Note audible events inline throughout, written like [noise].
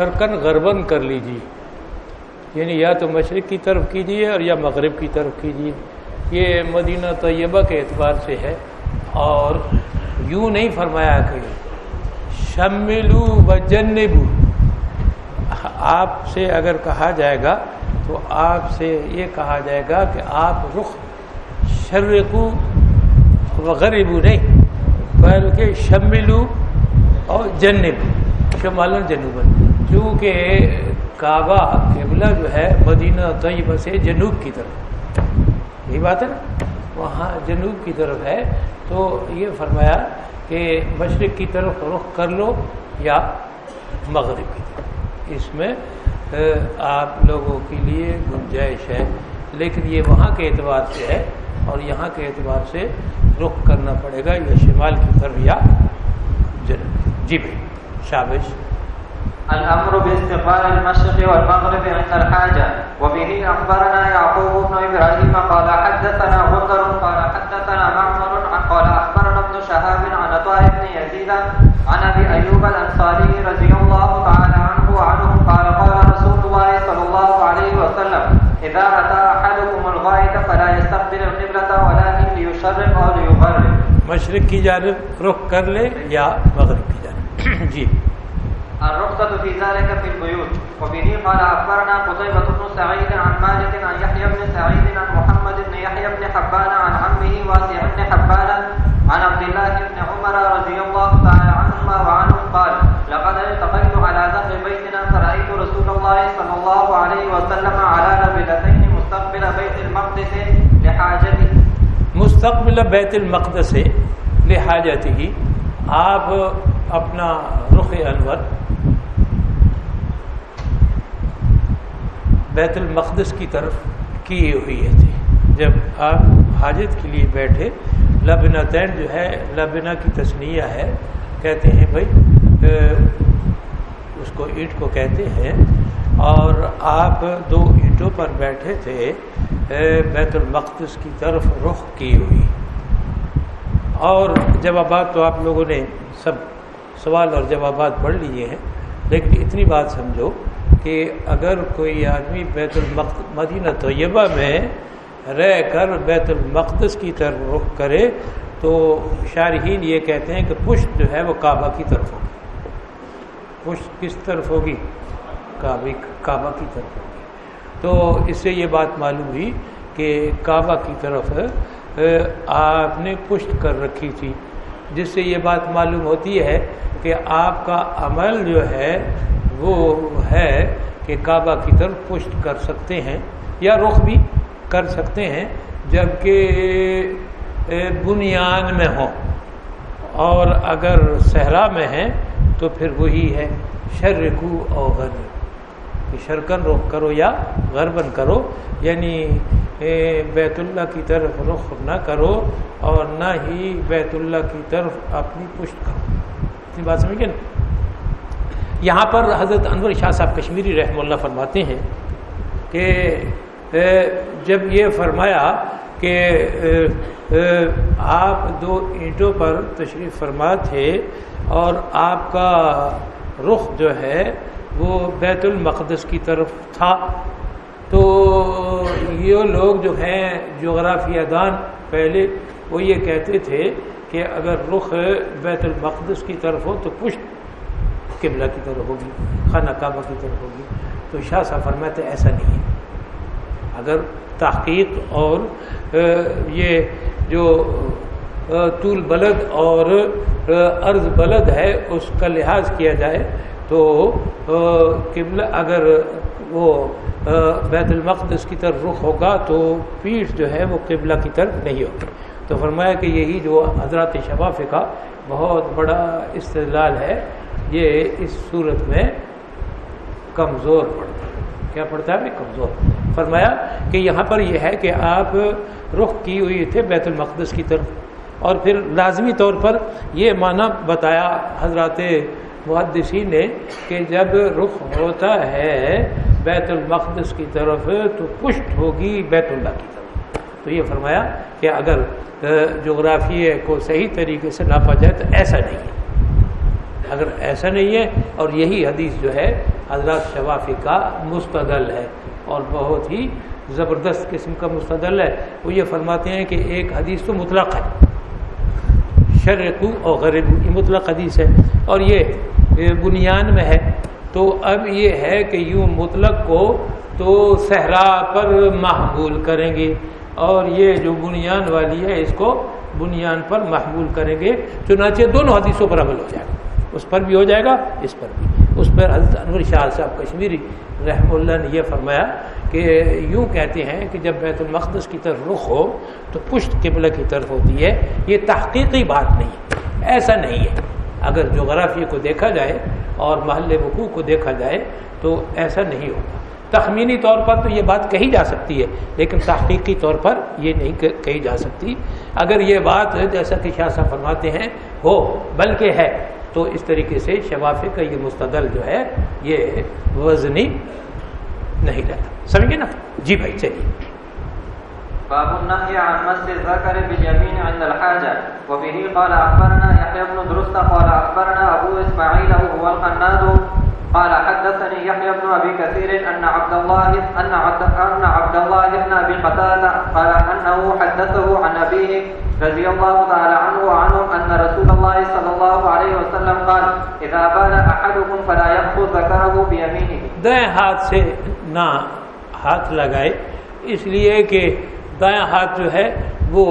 شرکن غربن کر لیجیے۔ یعنی یا تو مشرق کی طرف کیجیے اور یا مغرب کی طرف کیجیے۔ یہ مدینہ طیبہ کے اعتبار سے ہے۔ اور یوں نہیں فرمایا کہ شملو و جنبو۔ آپ سے اگر کہا جائے گا تو آپ سے یہ کہا جائے گا کہ آپ رخ شرکو و نہیں، بلکہ شملو اور جنب شمال جنوبن چونکہ کعبہ قبلہ جو ہے مدینہ طیبہ سے جنوب کی طرف یہی بات ہے نا؟ وہاں جنوب کی طرف ہے۔ تو یہ فرمایا کہ مشرق کی طرف رخ کر لو یا مغرب کی طرف۔ اس میں آپ لوگوں کے لیے گنجائش ہے۔ لیکن یہ وہاں کے اعتبار سے ہے اور یہاں کے اعتبار سے رخ کرنا پڑے گا یا شمال کی طرف یا جنوب جی بھائی، شابش۔ الأمر باستقبال المشرق والمغرب عند الحاجة وبه أخبرنا يعقوب بن إبراهيم قال حدثنا غندر قال حدثنا معمر قال أخبرنا ابن شهاب عن عطاء بن يزيد عن أبي أيوب الأنصاري رضي الله تعالى عنه وعنه قال قال رسول الله صلى الله عليه وسلم إذا أتى أحدكم الغائط فلا يستقبل القبلة ولكن ليشرق أو ليغرب مشرق کی جانب رخ کر لے یا مغرب کی جانب۔ [clears throat] جی۔ الرخصة في ذلك في البيوت وبه قال أخبرنا قتيبة بن سعيد عن مالك عن يحيى بن سعيد عن محمد بن يحيى بن حبان عن عمه واسع بن حبان عن عبد الله بن عمر رضي الله تعالى عنهما وعنهم قال، لقد التقيت على ظهر بيتنا فرأيت رسول الله صلى الله عليه وسلم على نبلتين مستقبل بيت المقدس لحاجته. مستقبل بیت المقدس لحاجته. آپ اپنا رخ انور بیت المقدس کی طرف کیے ہوئی تھی جب آپ حاجت کے لیے بیٹھے لبنا تین جو ہے لبنا کی تسنیہ ہے، کہتے ہیں بھائی اس کو اینٹ کو کہتے ہیں۔ اور آپ دو اینٹوں پر بیٹھے تھے بیت المقدس کی طرف رخ کی ہوئی اور جوابات تو آپ لوگوں نے سب سوال اور جوابات پڑھ لیے ہیں۔ لیکن اتنی بات سمجھو کہ اگر کوئی آدمی بیت المقد مدینہ طیبہ میں رہ کر بیت المقدس کی طرف رخ کرے تو شارحین یہ کہتے ہیں کہ پشت جو ہے وہ کعبہ کی طرف ہوگی۔ پشت کس طرف ہوگی؟ کعبہ کعبہ کی طرف ہوگی۔ تو اس سے یہ بات معلوم ہوئی کہ کعبہ کی طرف آپ نے پشت کر رکھی تھی۔ جس سے یہ بات معلوم ہوتی ہے کہ آپ کا عمل جو ہے، وہ ہے کہ کعبہ کی طرف پشت کر سکتے ہیں یا رخ بھی کر سکتے ہیں جبکہ بنیاد میں ہوں۔ اور اگر صحرا میں ہیں تو پھر وہی ہے، شرکو اور غرب کہ شرکن رخ کرو یا غربن کرو یعنی بیت اللہ کی طرف رخ نہ کرو اور نہ ہی بیت اللہ کی طرف اپنی پشت کرو۔ اتنی بات سمجھ گئے نا؟ یہاں پر حضرت انور شاہ صاحب کشمیری رحم اللہ فرماتے ہیں کہ جب یہ فرمایا کہ آپ دو اینٹوں پر تشریف فرما تھے اور آپ کا رخ جو ہے وہ بیت المقدس کی طرف تھا۔ تو یہ لوگ جو ہیں جغرافیہ دان، پہلے وہ یہ کہتے تھے کہ اگر رخ بیت المقدس کی طرف ہو تو پشت قبلہ کی طرف ہوگی، خانہ کعبہ کی طرف ہوگی۔ تو شاہ صاحب فرماتے ایسا نہیں ہے۔ اگر تحقیق اور یہ جو طول بلد اور عرض بلد ہے، اس کا لحاظ کیا جائے تو قبل اگر وہ بیت المقدس کی طرف رخ ہوگا تو پیٹھ جو ہے وہ قبلہ کی طرف نہیں ہوگی۔ تو فرمایا کہ یہی جو حضرات شفاف کا بہت بڑا استدلال ہے، یہ اس صورت میں کمزور پڑتا ہے۔ کیا پڑتا ہے؟ کمزور۔ فرمایا کہ یہاں پر یہ ہے کہ آپ رخ کی ہوئی تھے بیت المقدس کی طرف۔ اور پھر لازمی طور پر یہ معنی بتایا حضرات محدثین نے کہ جب رخ ہوتا ہے بیت المقدس کی طرف، تو پشت ہوگی بیت اللہ کی طرف۔ تو یہ فرمایا کہ اگر جغرافیے کو صحیح طریقے سے ناپا جائے تو ایسا نہیں ہے۔ اگر ایسا نہیں ہے، اور یہی حدیث جو ہے، حضرات شفافی کا مستدل ہے۔ اور بہت ہی زبردست قسم کا مستدل ہے۔ وہ یہ فرماتے ہیں کہ ایک حدیث تو مطلق ہے۔ شرق اور غرب یہ مطلق حدیث ہے۔ اور یہ بنیان میں ہے۔ تو اب یہ ہے کہ یوں مطلق کو تو صحرا پر محبول کریں گے۔ اور یہ جو بنیان والی ہے، اس کو بنیان پر محبول کریں گے۔ چنانچہ دونوں حدیثوں پر عمل ہو جائے۔ گا اس پر بھی ہو جائے گا، اس پر بھی۔ اس پر حضرت انور شاہ صاحب کشمیری رحم اللہ نے یہ فرمایا کہ یوں کہتے ہیں کہ جب بیت المقدس کی طرف رخ ہو تو پشت قبلہ کی طرف ہوتی ہے، یہ تحقیقی بات نہیں ہے، ایسا نہیں ہے۔ اگر جغرافیہ کو دیکھا جائے اور محل وقوع کو دیکھا جائے تو ایسا نہیں ہوگا۔ تخمینی طور پر تو یہ بات کہی جا سکتی ہے، لیکن تحقیقی طور پر یہ نہیں کہی جا سکتی۔ اگر یہ بات جیسا کہ شاہ صاحب فرماتے ہیں، ہو، بلکہ ہے۔ تو اس طریقے سے شفافے کا یہ مستدل جو ہے، یہ وزنی نہیں رہتا سمجھے نا؟ جی بھائی، چلیے۔ باب النهي عن مس الذكر باليمين عند الحاجة وبه قال أخبرنا يحيى بن درست قال أخبرنا أبو إسماعيل وهو القناد قال حدثني يحيى بن ابي كثير ان عبد الله ان عبد ان عبد الله بن ابي قتاده قال انه حدثه عن ابيه رضي الله تعالى عنه وعنهم ان رسول الله صلى الله عليه وسلم قال اذا بال احدكم فلا ياخذ ذكره بيمينه. دائیں ہاتھ سے نہ ہاتھ لگائے، اس لیے کہ دائیں ہاتھ جو ہے وہ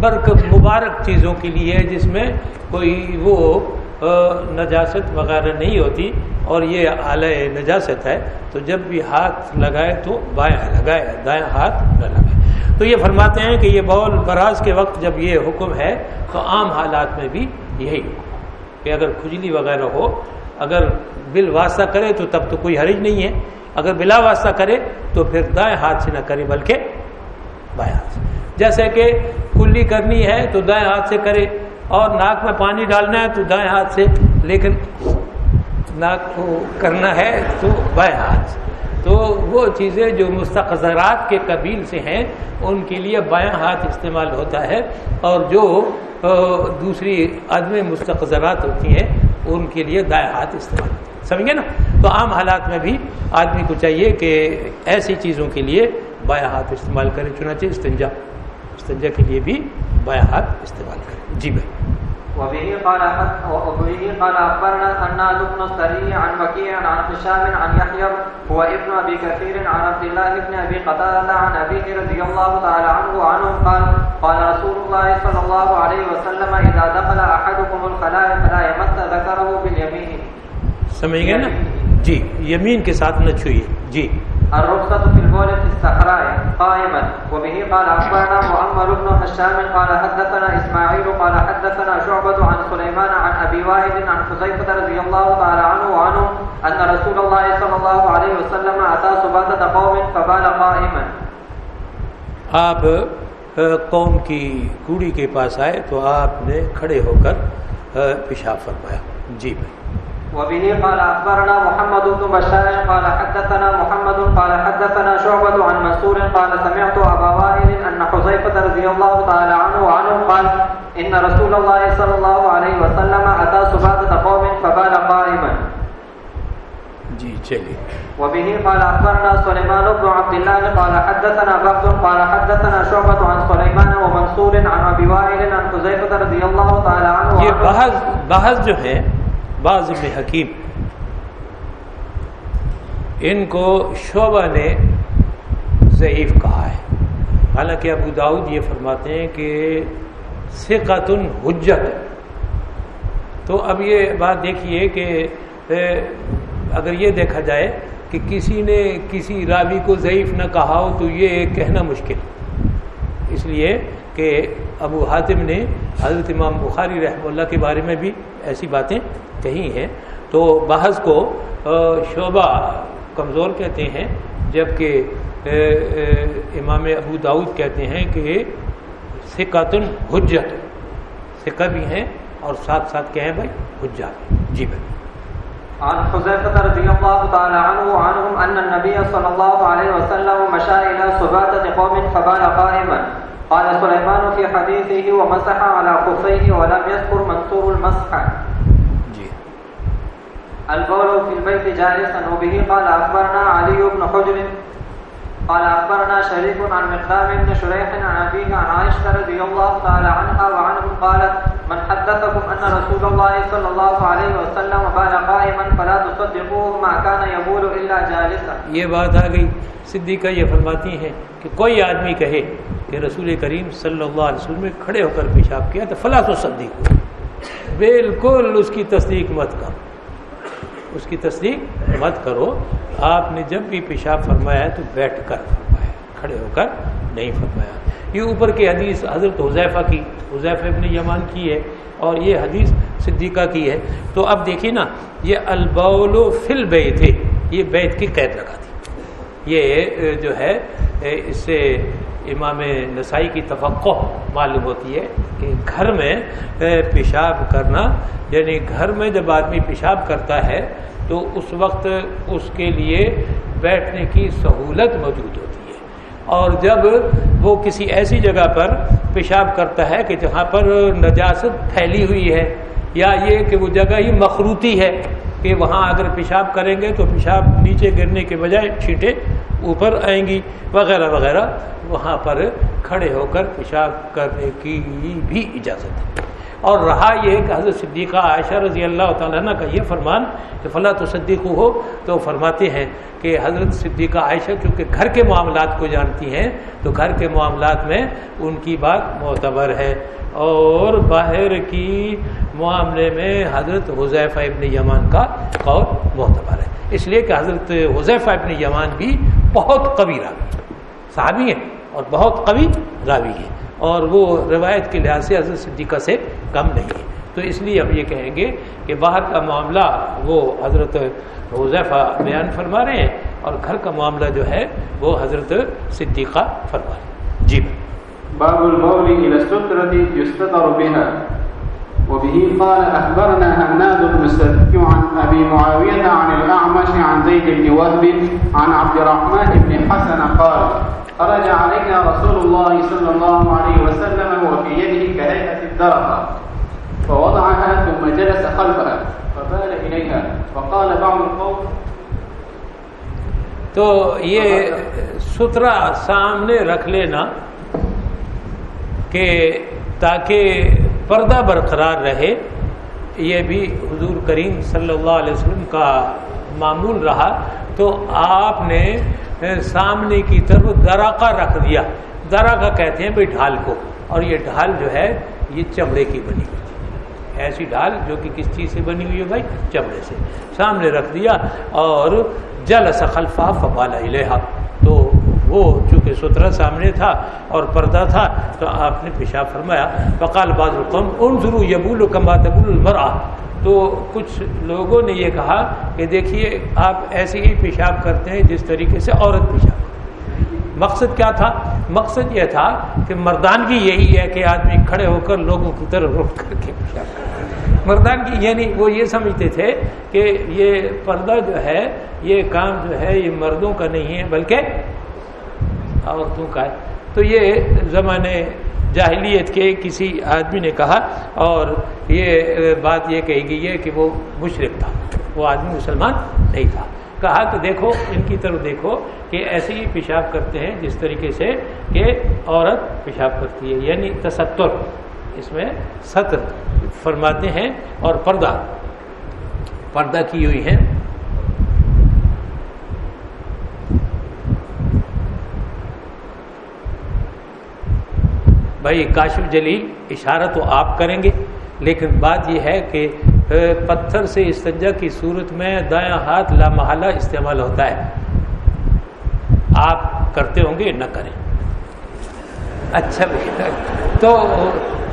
برکت مبارک چیزوں کے لیے جس میں کوئی وہ نجاست وغیرہ نہیں ہوتی اور یہ اعلی نجاست ہے، تو جب بھی ہاتھ لگائے تو بائیں لگائے، دائیں ہاتھ نہ لگائے۔ تو یہ فرماتے ہیں کہ یہ بول براز کے وقت جب یہ حکم ہے، تو عام حالات میں بھی یہی حکم کہ اگر کھجلی وغیرہ ہو، اگر بل واسطہ کرے تو تب تو کوئی حرج نہیں ہے۔ اگر بلا واسطہ کرے تو پھر دائیں ہاتھ سے نہ کرے، بلکہ بائیں ہاتھ سے۔ جیسے کہ کلی کرنی ہے تو دائیں ہاتھ سے کرے۔ اور ناک میں پانی ڈالنا ہے تو دائیں ہاتھ سے، لیکن ناک کو کرنا ہے تو بائیں ہاتھ۔ تو وہ چیزیں جو مستقذرات کے قبیل سے ہیں، ان کے لیے بائیں ہاتھ استعمال ہوتا ہے۔ اور جو دوسری عدم مستقذرات ہوتی ہیں، ان کے لیے دائیں ہاتھ استعمال ہوتا ہے۔ سمجھے نا؟ تو عام حالات میں بھی آدمی کو چاہیے کہ ایسی چیزوں کے لیے بائیں ہاتھ استعمال کرے چنانچہ استنجا۔ استنجا کے لیے بھی بائیں ہاتھ استعمال کرے جی بھائی۔ وبه قال وبه قال اخبرنا بن السري عن وكيع عن هشام عن يحيى هو ابن ابي كثير عن عبد الله بن ابي قتاده عن ابيه رضي الله تعالى عنه وعنه قال قال رسول الله صلى الله عليه وسلم اذا دخل احدكم الخلاء فلا يمس ذكره باليمين. سمجھ گئے نا؟ جی یمین کے ساتھ نہ چھوئیے۔ جی۔ الرخصة في قائما. وبه قال أخبرنا مؤمر بن هشام قال حدثنا إسماعيل قال حدثنا شعبة عن سليمان عن أبي وائل عن حزيفة رضي الله تعالى عنه وعنه أن رسول الله صلى الله عليه وسلم أتى سباتة قوم فبال قائما. آپ قوم کی کوڑی کے پاس آئے تو آپ نے کھڑے ہو کر پیشاب فرمایا۔ جی بھائی۔ وبه قال اخبرنا محمد بن بشار قال حدثنا محمد قال حدثنا شعبة عن منصور قال سمعت ابا وائل ان حذيفة رضي الله تعالى عنه وعنه قال ان رسول الله صلى الله عليه وسلم اتى سباطة قوم فبال قائما جی چلیے۔ وبه قال اخبرنا سليمان بن عبد الله قال حدثنا بكر قال حدثنا شعبة عن سليمان ومنصور عن ابي وائل عن حذيفة رضي الله تعالى عنه یہ بحث بحث جو ہے بعض ابن حکیم۔ ان کو شعبہ نے ضعیف کہا ہے۔ حالانکہ ابو داود یہ فرماتے ہیں کہ سقت حجت۔ تو اب یہ بات دیکھیے کہ اگر یہ دیکھا جائے کہ کسی نے کسی راوی کو ضعیف نہ کہا ہو تو یہ کہنا مشکل۔ اس لیے کہ ابو حاتم نے حضرت امام بخاری رحمہ اللہ کے بارے میں بھی ایسی باتیں کہی ہیں۔ تو بحث کو شعبہ کمزور کہتے ہیں، جبکہ امام ابو داود کہتے ہیں کہ سکاتن حجت سکہ بھی ہیں اور ساتھ ساتھ کہیں بھائی حجات جی بھائی۔ عن حذيفة رضي الله تعالى عنه وعنهم أن النبي صلى الله عليه وسلم مشى إلى سباتة قوم فبال قائما۔ قال سليمان في حديثه ومسح على خفيه ولم يذكر منصور المسح. جی. البول في البيت جالسا وبه قال أخبرنا علي بن حجر. قال أخبرنا شريك عن مقدام بن شريح عن أبيه عن عائشة رضي الله تعالى عنها وعنهم قالت من حدثكم أن رسول الله صلى الله عليه وسلم بال قائما فلا تصدقوه ما كان يبول إلا جالسا. یہ بات آ گئی صدیقہ یہ فرماتی ہیں کہ کوئی آدمی کہے کہ رسول کریم صلی اللہ علیہ وسلم نے کھڑے ہو کر پیشاب کیا تو فلاں تو بالکل اس کی تصدیق مت کرو۔ اس کی تصدیق مت کرو۔ آپ نے جب بھی پیشاب فرمایا ہے تو بیٹھ کر فرمایا کھڑے ہو کر نہیں فرمایا۔ یہ اوپر کی حدیث حضرت حضیفہ کی حضیفہ ابن یمان کی ہے اور یہ حدیث صدیقہ کی ہے۔ تو اب دیکھیے نا، یہ البول فل بیت ہے یہ بیت کی قید لگا دی۔ یہ جو ہے اس سے امام نسائی کی توقع معلوم ہوتی ہے کہ گھر میں پیشاب کرنا یعنی گھر میں جب آدمی پیشاب کرتا ہے تو اس وقت اس کے لیے بیٹھنے کی سہولت موجود ہوتی ہے۔ اور جب وہ کسی ایسی جگہ پر پیشاب کرتا ہے کہ جہاں پر نجاست پھیلی ہوئی ہے، یا یہ کہ وہ جگہ ہی مخروطی ہے کہ وہاں اگر پیشاب کریں گے تو پیشاب نیچے گرنے کے بجائے چھینٹے اوپر آئیں گی، وغیرہ وغیرہ، وہاں پر کھڑے ہو کر پیشاب کرنے کی بھی اجازت ہے۔ اور رہا یہ کہ حضرت صدیقہ عائشہ رضی اللہ تعالیٰ عنہ کا یہ فرمان کہ فلاں تو صدیق ہو، تو فرماتے ہیں کہ حضرت صدیقہ عائشہ کیونکہ گھر کے معاملات کو جانتی ہیں، تو گھر کے معاملات میں ان کی بات معتبر ہے۔ اور باہر کی معاملے میں حضرت حضیفہ ابن یمان کا قول معتبر ہے۔ اس لیے کہ حضرت حضیفہ ابن یمان بھی بہت قوی راوی، صحابی ہیں اور بہت قوی راوی ہیں۔ اور وہ روایت کے لحاظ سے حضرت صدیقہ سے کم نہیں ہے۔ تو اس لیے ہم یہ کہیں گے کہ باہر کا معاملہ وہ حضرت حضیفہ بیان فرما رہے ہیں اور گھر کا معاملہ جو ہے وہ حضرت صدیقہ فرما رہے ہیں۔ جی۔ باب البول الى السترة يستتر بها، وبه قال اخبرنا هناد بن السري عن ابي معاويه عن الاعمش عن زيد بن وهب عن عبد الرحمن بن حسن قال خرج علينا رسول الله صلى الله عليه وسلم وفي يده كهيئه الدرقه فوضعها ثم جلس خلفها فبال اليها وقال بعض القوم تو یہ سترا سامنے رکھ لینا کہ تاکہ پردہ برقرار رہے. یہ بھی حضور کریم صلی اللہ علیہ وسلم کا معمول رہا. تو آپ نے سامنے کی طرف دراقہ رکھ دیا۔ دراقہ کہتے ہیں بھائی ڈھال کو۔ اور یہ ڈھال جو ہے، یہ چمڑے کی بنی ہوئی تھی ایسی ڈھال جو کہ کس چیز سے بنی ہوئی ہے بھائی چمڑے سے۔ سامنے رکھ دیا اور جل سخلفا فبالا الحا تو وہ چونکہ سترا سامنے تھا اور پردہ تھا، تو آپ نے پیشاب فرمایا، فقال بعض القوم، انظروا یبول کما تبول المرأة۔ تو کچھ لوگوں نے یہ کہا کہ دیکھیے، آپ ایسے ہی پیشاب کرتے ہیں جس طریقے سے عورت پیشاب مقصد کیا تھا؟ مقصد یہ تھا کہ مردانگی یہی ہے کہ آدمی کھڑے ہو کر لوگوں کی طرف رخ کر کے پیشاب کرے مردانگی یعنی وہ یہ سمجھتے تھے کہ یہ پردہ جو ہے، یہ کام جو ہے، یہ مردوں کا نہیں ہے، بلکہ عورتوں کا ہے۔ تو یہ زمانے جاہلیت کے کسی آدمی نے کہا اور یہ بات یہ کہی گئی ہے کہ وہ مشرق تھا، وہ آدمی مسلمان نہیں تھا۔ کہا کہ دیکھو، ان کی طرف دیکھو کہ ایسے ہی پیشاب کرتے ہیں جس طریقے سے کہ عورت پیشاب کرتی ہے یعنی تستر۔ اس میں سطر فرماتے ہیں اور پردہ پردہ کی ہوئی ہیں۔ بھائی کاشف جلیل اشارہ تو آپ کریں گے، لیکن بات یہ ہے کہ پتھر سے استنجا کی صورت میں دایاں ہاتھ لامحلہ استعمال ہوتا ہے۔ آپ کرتے ہوں گے، نہ کریں۔ اچھا تو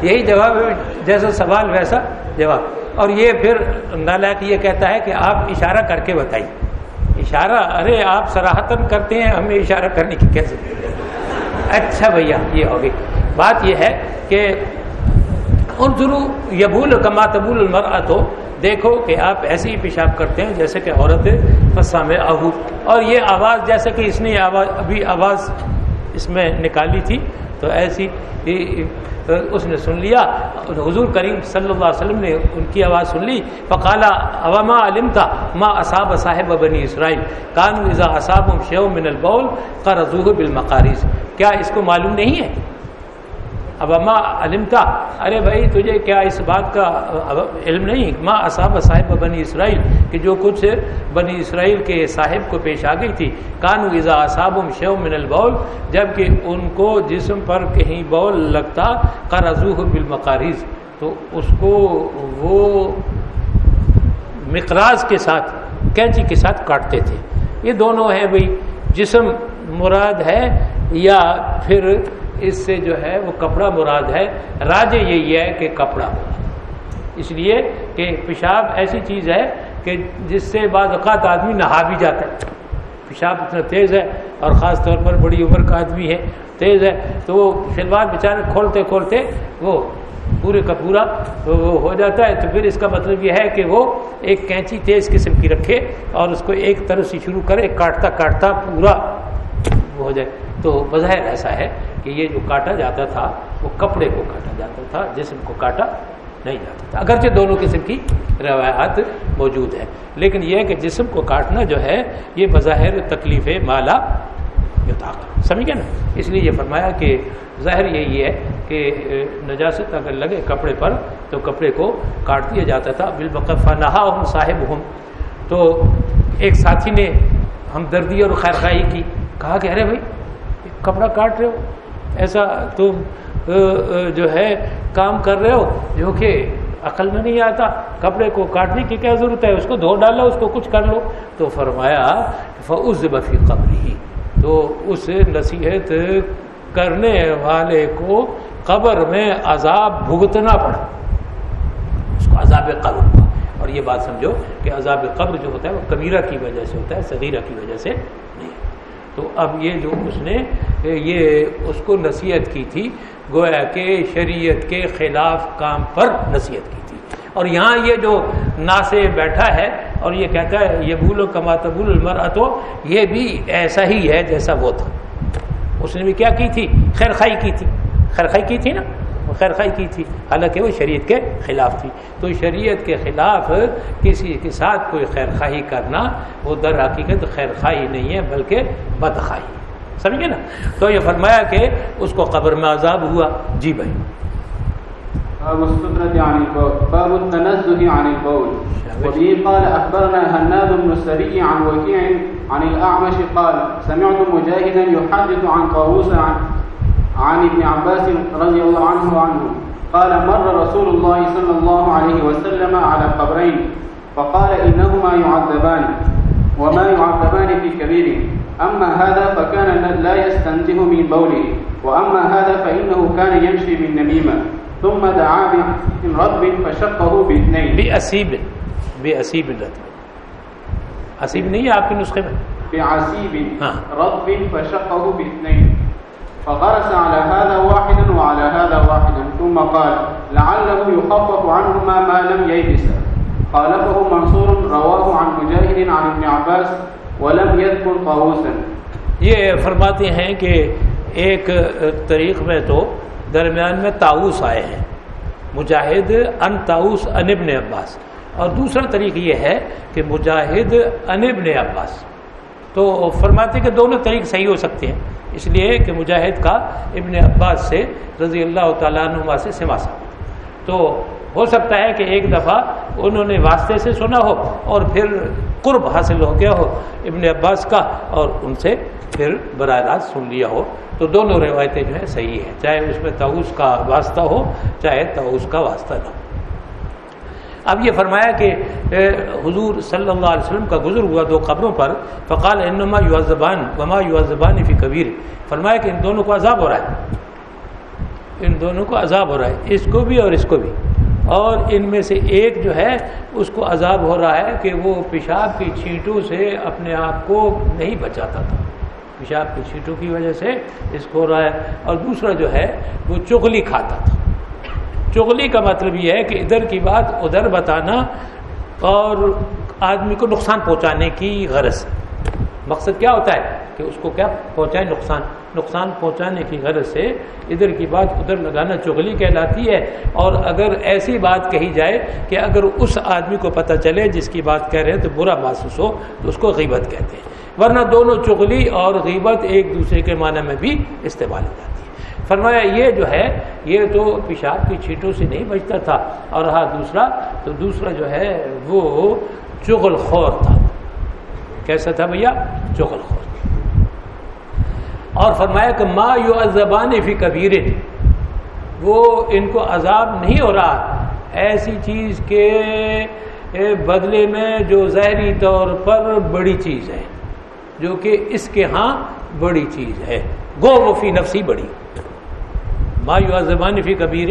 یہی جواب جیسا سوال ویسا جواب۔ اور یہ پھر نالائق یہ کہتا ہے کہ آپ اشارہ کر کے بتائیے اشارہ، ارے آپ سراہتن کرتے ہیں، ہمیں اشارہ کرنے کی کیسے؟ اچھا بھیا، یہ ہوگی بات یہ ہے کہ ان ضرور یبول کما تبول المرا تو دیکھو کہ آپ ایسے ہی پیشاب کرتے ہیں جیسے کہ عورت فسا میں اور یہ آواز، جیسے کہ اس نے آواز، ابھی آواز اس میں نکالی تھی، تو ایسی اس نے سن لیا۔ حضور کریم صلی اللہ علیہ وسلم نے ان کی آواز سن لی۔ فقالا اوما علم تھا ماں اصاب صاحب بنی اسرائیل؟ کان وزا اصاب شیو من البول کا رضو بالمقارث کیا اس کو معلوم نہیں ہے؟ اب اما علم تھا ارے بھائی تجھے کیا اس بات کا علم نہیں؟ ماں اصاب صاحب بنی اسرائیل کہ جو کچھ بنی اسرائیل کے صاحب کو پیش آ گئی تھی کان وزا اصاب شیو من البول جبکہ ان کو جسم پر کہیں بول لگتا کا رضو تو اس کو وہ مقراض کے ساتھ کینچی کے ساتھ کاٹتے تھے۔ یہ دونوں ہے بھائی، جسم مراد ہے یا پھر اس سے جو ہے وہ کپڑا مراد ہے۔ راج یہی ہے کہ کپڑا۔ اس لیے کہ پیشاب ایسی چیز ہے کہ جس سے بعض اوقات آدمی نہا بھی جاتا ہے۔ پیشاب اتنا تیز ہے اور خاص طور پر بڑی عمر کا آدمی ہے، تیز ہے۔ تو وہ شلوار بیچارے کھولتے کھولتے وہ پورے کا پورا وہ ہو جاتا ہے۔ تو پھر اس کا مطلب یہ ہے کہ وہ ایک کینچی تیز قسم کی رکھے اور اس کو ایک طرف سے شروع کرے، کاٹتا کاٹتا پورا ہو جائے۔ تو بظاہر ایسا ہے کہ یہ جو کاٹا جاتا تھا، وہ کپڑے کو کاٹا جاتا تھا، جسم کو کاٹا نہیں جاتا تھا۔ اگرچہ دونوں قسم کی روایات موجود ہے لیکن یہ کہ جسم کو کاٹنا جو ہے، یہ بظاہر تکلیف مالا سمجھ گئے نا؟ اس لیے یہ فرمایا کہ ظاہر یہی ہے کہ نجاست اگر لگے کپڑے پر تو کپڑے کو کاٹ دیا جاتا تھا۔ بالبقفہ نہا ہوں صاحب ہوں تو ایک ساتھی نے ہمدردی اور خیر خائی کی۔ کہا کہ ارے بھائی کپڑا کاٹ رہے ہو؟ ایسا تم جو ہے، کام کر رہے ہو؟ جو کہ عقل میں نہیں آتا، کپڑے کو کاٹنے کی کیا ضرورت ہے؟ اس کو دھو ڈالو اس کو کچھ کر لو۔ تو فرمایا فعز بفی قبر ہی تو اس نصیحت کرنے والے کو قبر میں عذاب بھگتنا پڑا۔ اس کو عذاب قبر ہوا۔ اور یہ بات سمجھو کہ عذاب قبر جو ہوتا ہے، وہ کبیرہ کی وجہ سے ہوتا ہے، صغیرہ کی وجہ سے۔ تو اب یہ جو اس نے یہ اس کو نصیحت کی تھی، گویا کہ شریعت کے خلاف کام پر نصیحت کی تھی۔ اور یہاں یہ جو ناسے بیٹھا ہے، اور یہ کہتا ہے یہ بھولو کما تبول المر یہ بھی ایسا ہی ہے جیسا وہ تھا۔ اس نے بھی کیا کی تھی؟ خیر خائی کی تھی۔ خیر خائی کی تھی نا؟ خیر خائی کی تھی حالانکہ وہ شریعت کے خلاف تھی۔ تو شریعت کے خلاف کسی کے ساتھ کوئی خیر خواہی کرنا وہ در حقیقت خیر خواہی نہیں ہے بلکہ بدخواہی سمجھے نا؟ تو یہ فرمایا کہ اس کو قبر میں عذاب ہوا۔ جی بھائی۔ باب التنزه عن البول وبه قال هناد بن السري عن وكيع عن قال سمعت مجاهدا يحدث عن طاووس عن عن ابن عباس رضي الله عنه وعنه قال مر رسول الله صلى الله عليه وسلم على قبرين فقال إنهما يعذبان وما يعذبان في كبير أما هذا فكان لا يستنزه من بوله. وأما هذا فإنه كان يمشي بالنميمة ثم دعا برب فشقه باثنين. بأسيب بأسيب رطب أسيب نہیں ہے آپ کی نسخے میں؟ بعسيب رطب فشقه باثنين. فغرس على هذا واحدا وعلى هذا واحدا ثم قال، لعله يخفف عنهما ما لم ييبس. قالفه منصور رواه عن مجاهد عن ابن عباس ولم يذكر طاووسا. یہ فرماتے ہیں کہ ایک طریق میں تو درمیان میں تاؤس آئے ہیں۔ مجاہد ان تاؤس ان ابن عباس۔ اور دوسرا طریق یہ ہے کہ مجاہد ان ابن عباس۔ تو فرماتے کہ دونوں طریق صحیح ہو سکتے ہیں۔ اس لیے کہ مجاہد کا ابن عباس سے رضی اللہ تعالیٰ نما سے سماسا تو ہو سکتا ہے کہ ایک دفعہ انہوں نے واسطے سے سنا ہو اور پھر قرب حاصل ہو گیا ہو ابن عباس کا اور ان سے پھر براہ راست سن لیا ہو۔ تو دونوں روایتیں جو ہیں صحیح ہیں، چاہے اس میں تاؤس کا واسطہ ہو، چاہے تاؤس کا واسطہ نہ ہو۔ اب یہ فرمایا کہ حضور صلی اللہ علیہ وسلم کا گزر ہوا دو قبروں پر، فقال انما یو زبان وما یو زبان فی کبیر۔ فرمایا کہ ان دونوں کو عذاب ہو رہا ہے۔ ان دونوں کو عذاب ہو رہا ہے۔ اس کو بھی اور اس کو بھی۔ اور ان میں سے ایک جو ہے، اس کو عذاب ہو رہا ہے کہ وہ پیشاب کی چھینٹوں سے اپنے آپ کو نہیں بچاتا تھا۔ پیشاب کی چھینٹوں کی وجہ سے اس کو ہو رہا ہے۔ اور دوسرا جو ہے، وہ چغلی کھاتا تھا۔ چغلی کا مطلب یہ ہے کہ ادھر کی بات ادھر بتانا اور آدمی کو نقصان پہنچانے کی غرض مقصد کیا ہوتا ہے کہ اس کو کیا پہنچائے نقصان؟ نقصان پہنچانے کی غرض سے ادھر کی بات ادھر لگانا چغلی کہلاتی ہے۔ اور اگر ایسی بات کہی جائے کہ اگر اس آدمی کو پتہ چلے جس کی بات کہہ رہے ہیں تو برا محسوس ہو، تو اس کو غیبت کہتے ہیں۔ ورنہ دونوں چغلی اور غیبت ایک دوسرے کے معنی میں بھی استعمال ہو جاتی ہے فرمایا یہ جو ہے، یہ تو پیشاب کی چھیٹوں سے نہیں بچتا تھا، اور رہا دوسرا، تو دوسرا جو ہے وہ چغل خور تھا۔ کیسا تھا بھیا؟ چغل خور۔ اور فرمایا کہ ما یو زبان فی کبیر وہ ان کو عذاب نہیں ہو رہا۔ ایسی چیز کے بدلے میں جو ظاہری طور پر بڑی چیز ہے، جو کہ اس کے ہاں بڑی چیز ہے۔ گو وہ فی نفسی بڑی۔ مایو زبان فی کبیر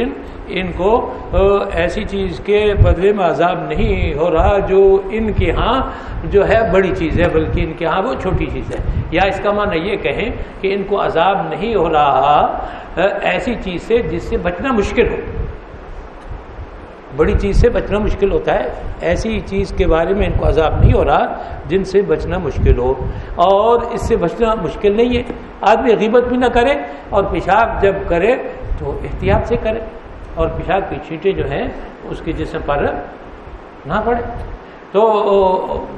ان کو ایسی چیز کے بدلے میں عذاب نہیں ہو رہا جو ان کے ہاں جو ہے بڑی چیز ہے، بلکہ ان کے ہاں وہ چھوٹی چیز ہے۔ یا اس کا معنی یہ کہیں کہ ان کو عذاب نہیں ہو رہا ایسی چیز سے جس سے بچنا مشکل ہو۔ بڑی چیز سے بچنا مشکل ہوتا ہے، ایسی چیز کے بارے میں ان کو عذاب نہیں ہو رہا جن سے بچنا مشکل ہو۔ اور اس سے بچنا مشکل نہیں ہے۔ آدمی غیبت بھی نہ کرے اور پیشاب جب کرے تو احتیاط سے کرے اور پیشاب کی چھینٹیں جو ہیں اس کے جسم پر نہ پڑے۔ تو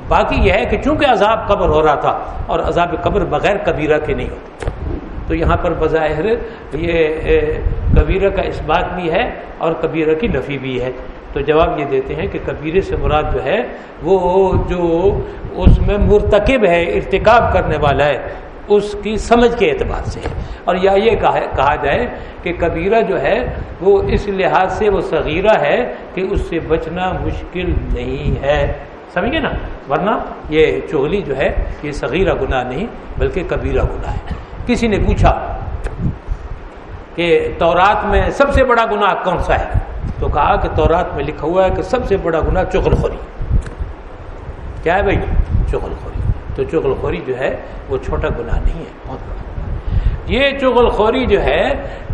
باقی یہ ہے کہ چونکہ عذاب قبر ہو رہا تھا اور عذاب قبر بغیر کبیرہ کے نہیں ہوتے، تو یہاں پر بظاہر یہ کبیرہ کا اس بات بھی ہے اور کبیرہ کی نفی بھی ہے۔ تو جواب یہ دیتے ہیں کہ کبیرے سے مراد جو ہے وہ جو اس میں مرتکب ہے، ارتکاب کرنے والا ہے۔ اس کی سمجھ کے اعتبار سے اور یا یہ کہا جائے کہ کبیرہ جو ہے، وہ اس لحاظ سے وہ صغیرہ ہے کہ اس سے بچنا مشکل نہیں ہے۔ سمجھے نا؟ ورنہ یہ چغلی جو ہے، یہ صغیرہ گناہ نہیں، بلکہ کبیرہ گناہ ہے۔ کسی نے پوچھا کہ تورات میں سب سے بڑا گناہ کون سا ہے؟ تو کہا کہ تورات میں لکھا ہوا ہے کہ سب سے بڑا گناہ چغل خوری۔ کیا ہے بھائی؟ چغل خوری۔ تو چغل خوری جو ہے وہ چھوٹا گناہ نہیں ہے، بہت بڑا۔ یہ چغل خوری جو ہے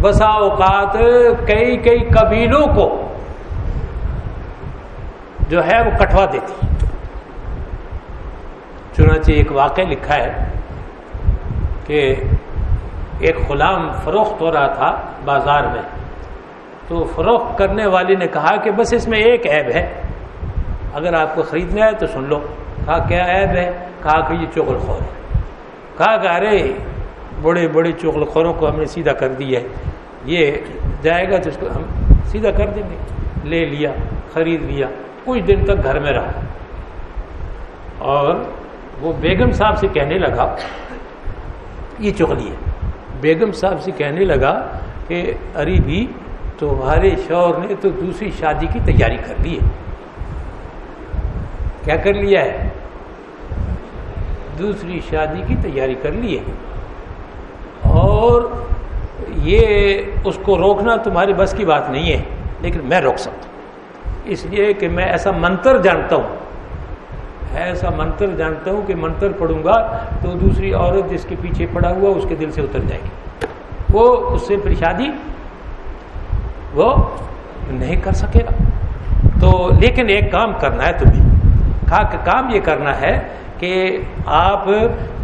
بسا اوقات کئی کئی قبیلوں کو جو ہے وہ کٹوا دیتی۔ چنانچہ ایک واقعہ لکھا ہے کہ ایک غلام فروخت ہو رہا تھا بازار میں۔ تو فروخت کرنے والے نے کہا کہ بس اس میں ایک عیب ہے، اگر آپ کو خریدنا ہے تو سن لو۔ کہا کیا عیب ہے کہا کہ یہ چغل خور ہے۔ کہا کہ ارے، بڑے بڑے چغل خوروں کو ہم نے سیدھا کر دیا ہے۔ یہ جائے گا تو اس کو ہم سیدھا کر دیں گے۔ لے لیا، خرید لیا، کچھ دن تک گھر میں رہا۔ اور وہ بیگم صاحب سے کہنے لگا، یہ چغلی ہے۔ بیگم صاحب سے کہنے لگا کہ، ارے بھی، تمہارے شوہر نے تو دوسری شادی کی تیاری کر لی ہے۔ کیا کر لیا ہے؟ دوسری شادی کی تیاری کر لی ہے۔ اور یہ اس کو روکنا تمہارے بس کی بات نہیں ہے، لیکن میں روک سکتا ہوں۔ اس لیے کہ میں ایسا منتر جانتا ہوں۔ ایسا منتر جانتا ہوں کہ منتر پڑھوں گا تو دوسری عورت جس کے پیچھے پڑا ہوا اس کے دل سے اتر جائے گی۔ وہ اس سے پھر شادی وہ نہیں کر سکے گا۔ تو لیکن ایک کام کرنا ہے تمہیں۔ کہا کہ کام یہ کرنا ہے کہ آپ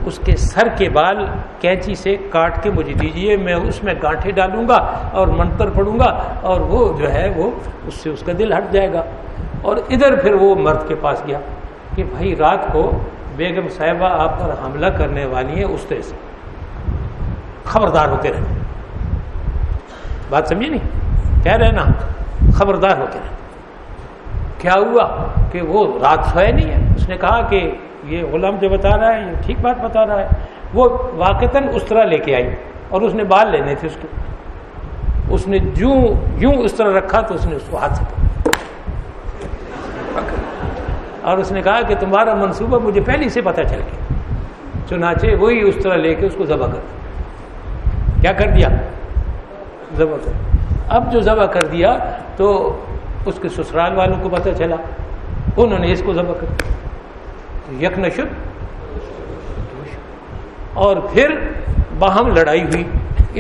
اس کے سر کے بال کینچی سے کاٹ کے مجھے دیجیے، میں اس میں گانٹھے ڈالوں گا اور منتر پڑھوں گا اور وہ جو ہے وہ اس سے اس کا دل ہٹ جائے گا۔ اور ادھر پھر وہ مرد کے پاس گیا کہ بھائی رات کو بیگم صاحبہ آپ پر حملہ کرنے والی ہیں، اس طرح سے۔ خبردار ہوتے رہے۔ بات سمجھے نہیں؟ کہہ رہے نا، خبردار ہوتے رہے۔ کیا ہوا کہ وہ رات سوئے نہیں ہے؟ اس نے کہا کہ یہ غلام جو بتا رہا ہے، یہ ٹھیک بات بتا رہا ہے۔ وہ واقعتاً اس طرح لے کے آئی اور اس نے بال لینے تھے اس کے اس نے یوں یوں اس طرح رکھا تو اس نے اس کو ہاتھ سے اور اس نے کہا کہ تمہارا منصوبہ مجھے پہلے سے پتہ چل گیا۔ چنانچہ وہی اس طرح لے کے اس کو ذبح کر دیا۔ کیا کر دیا؟ ذبح کر اب جو ذبح کر دیا تو اس کے سسرال والوں کو پتہ چلا، انہوں نے اس کو ذبح کر دیا۔ یک نشد اور پھر باہم لڑائی ہوئی۔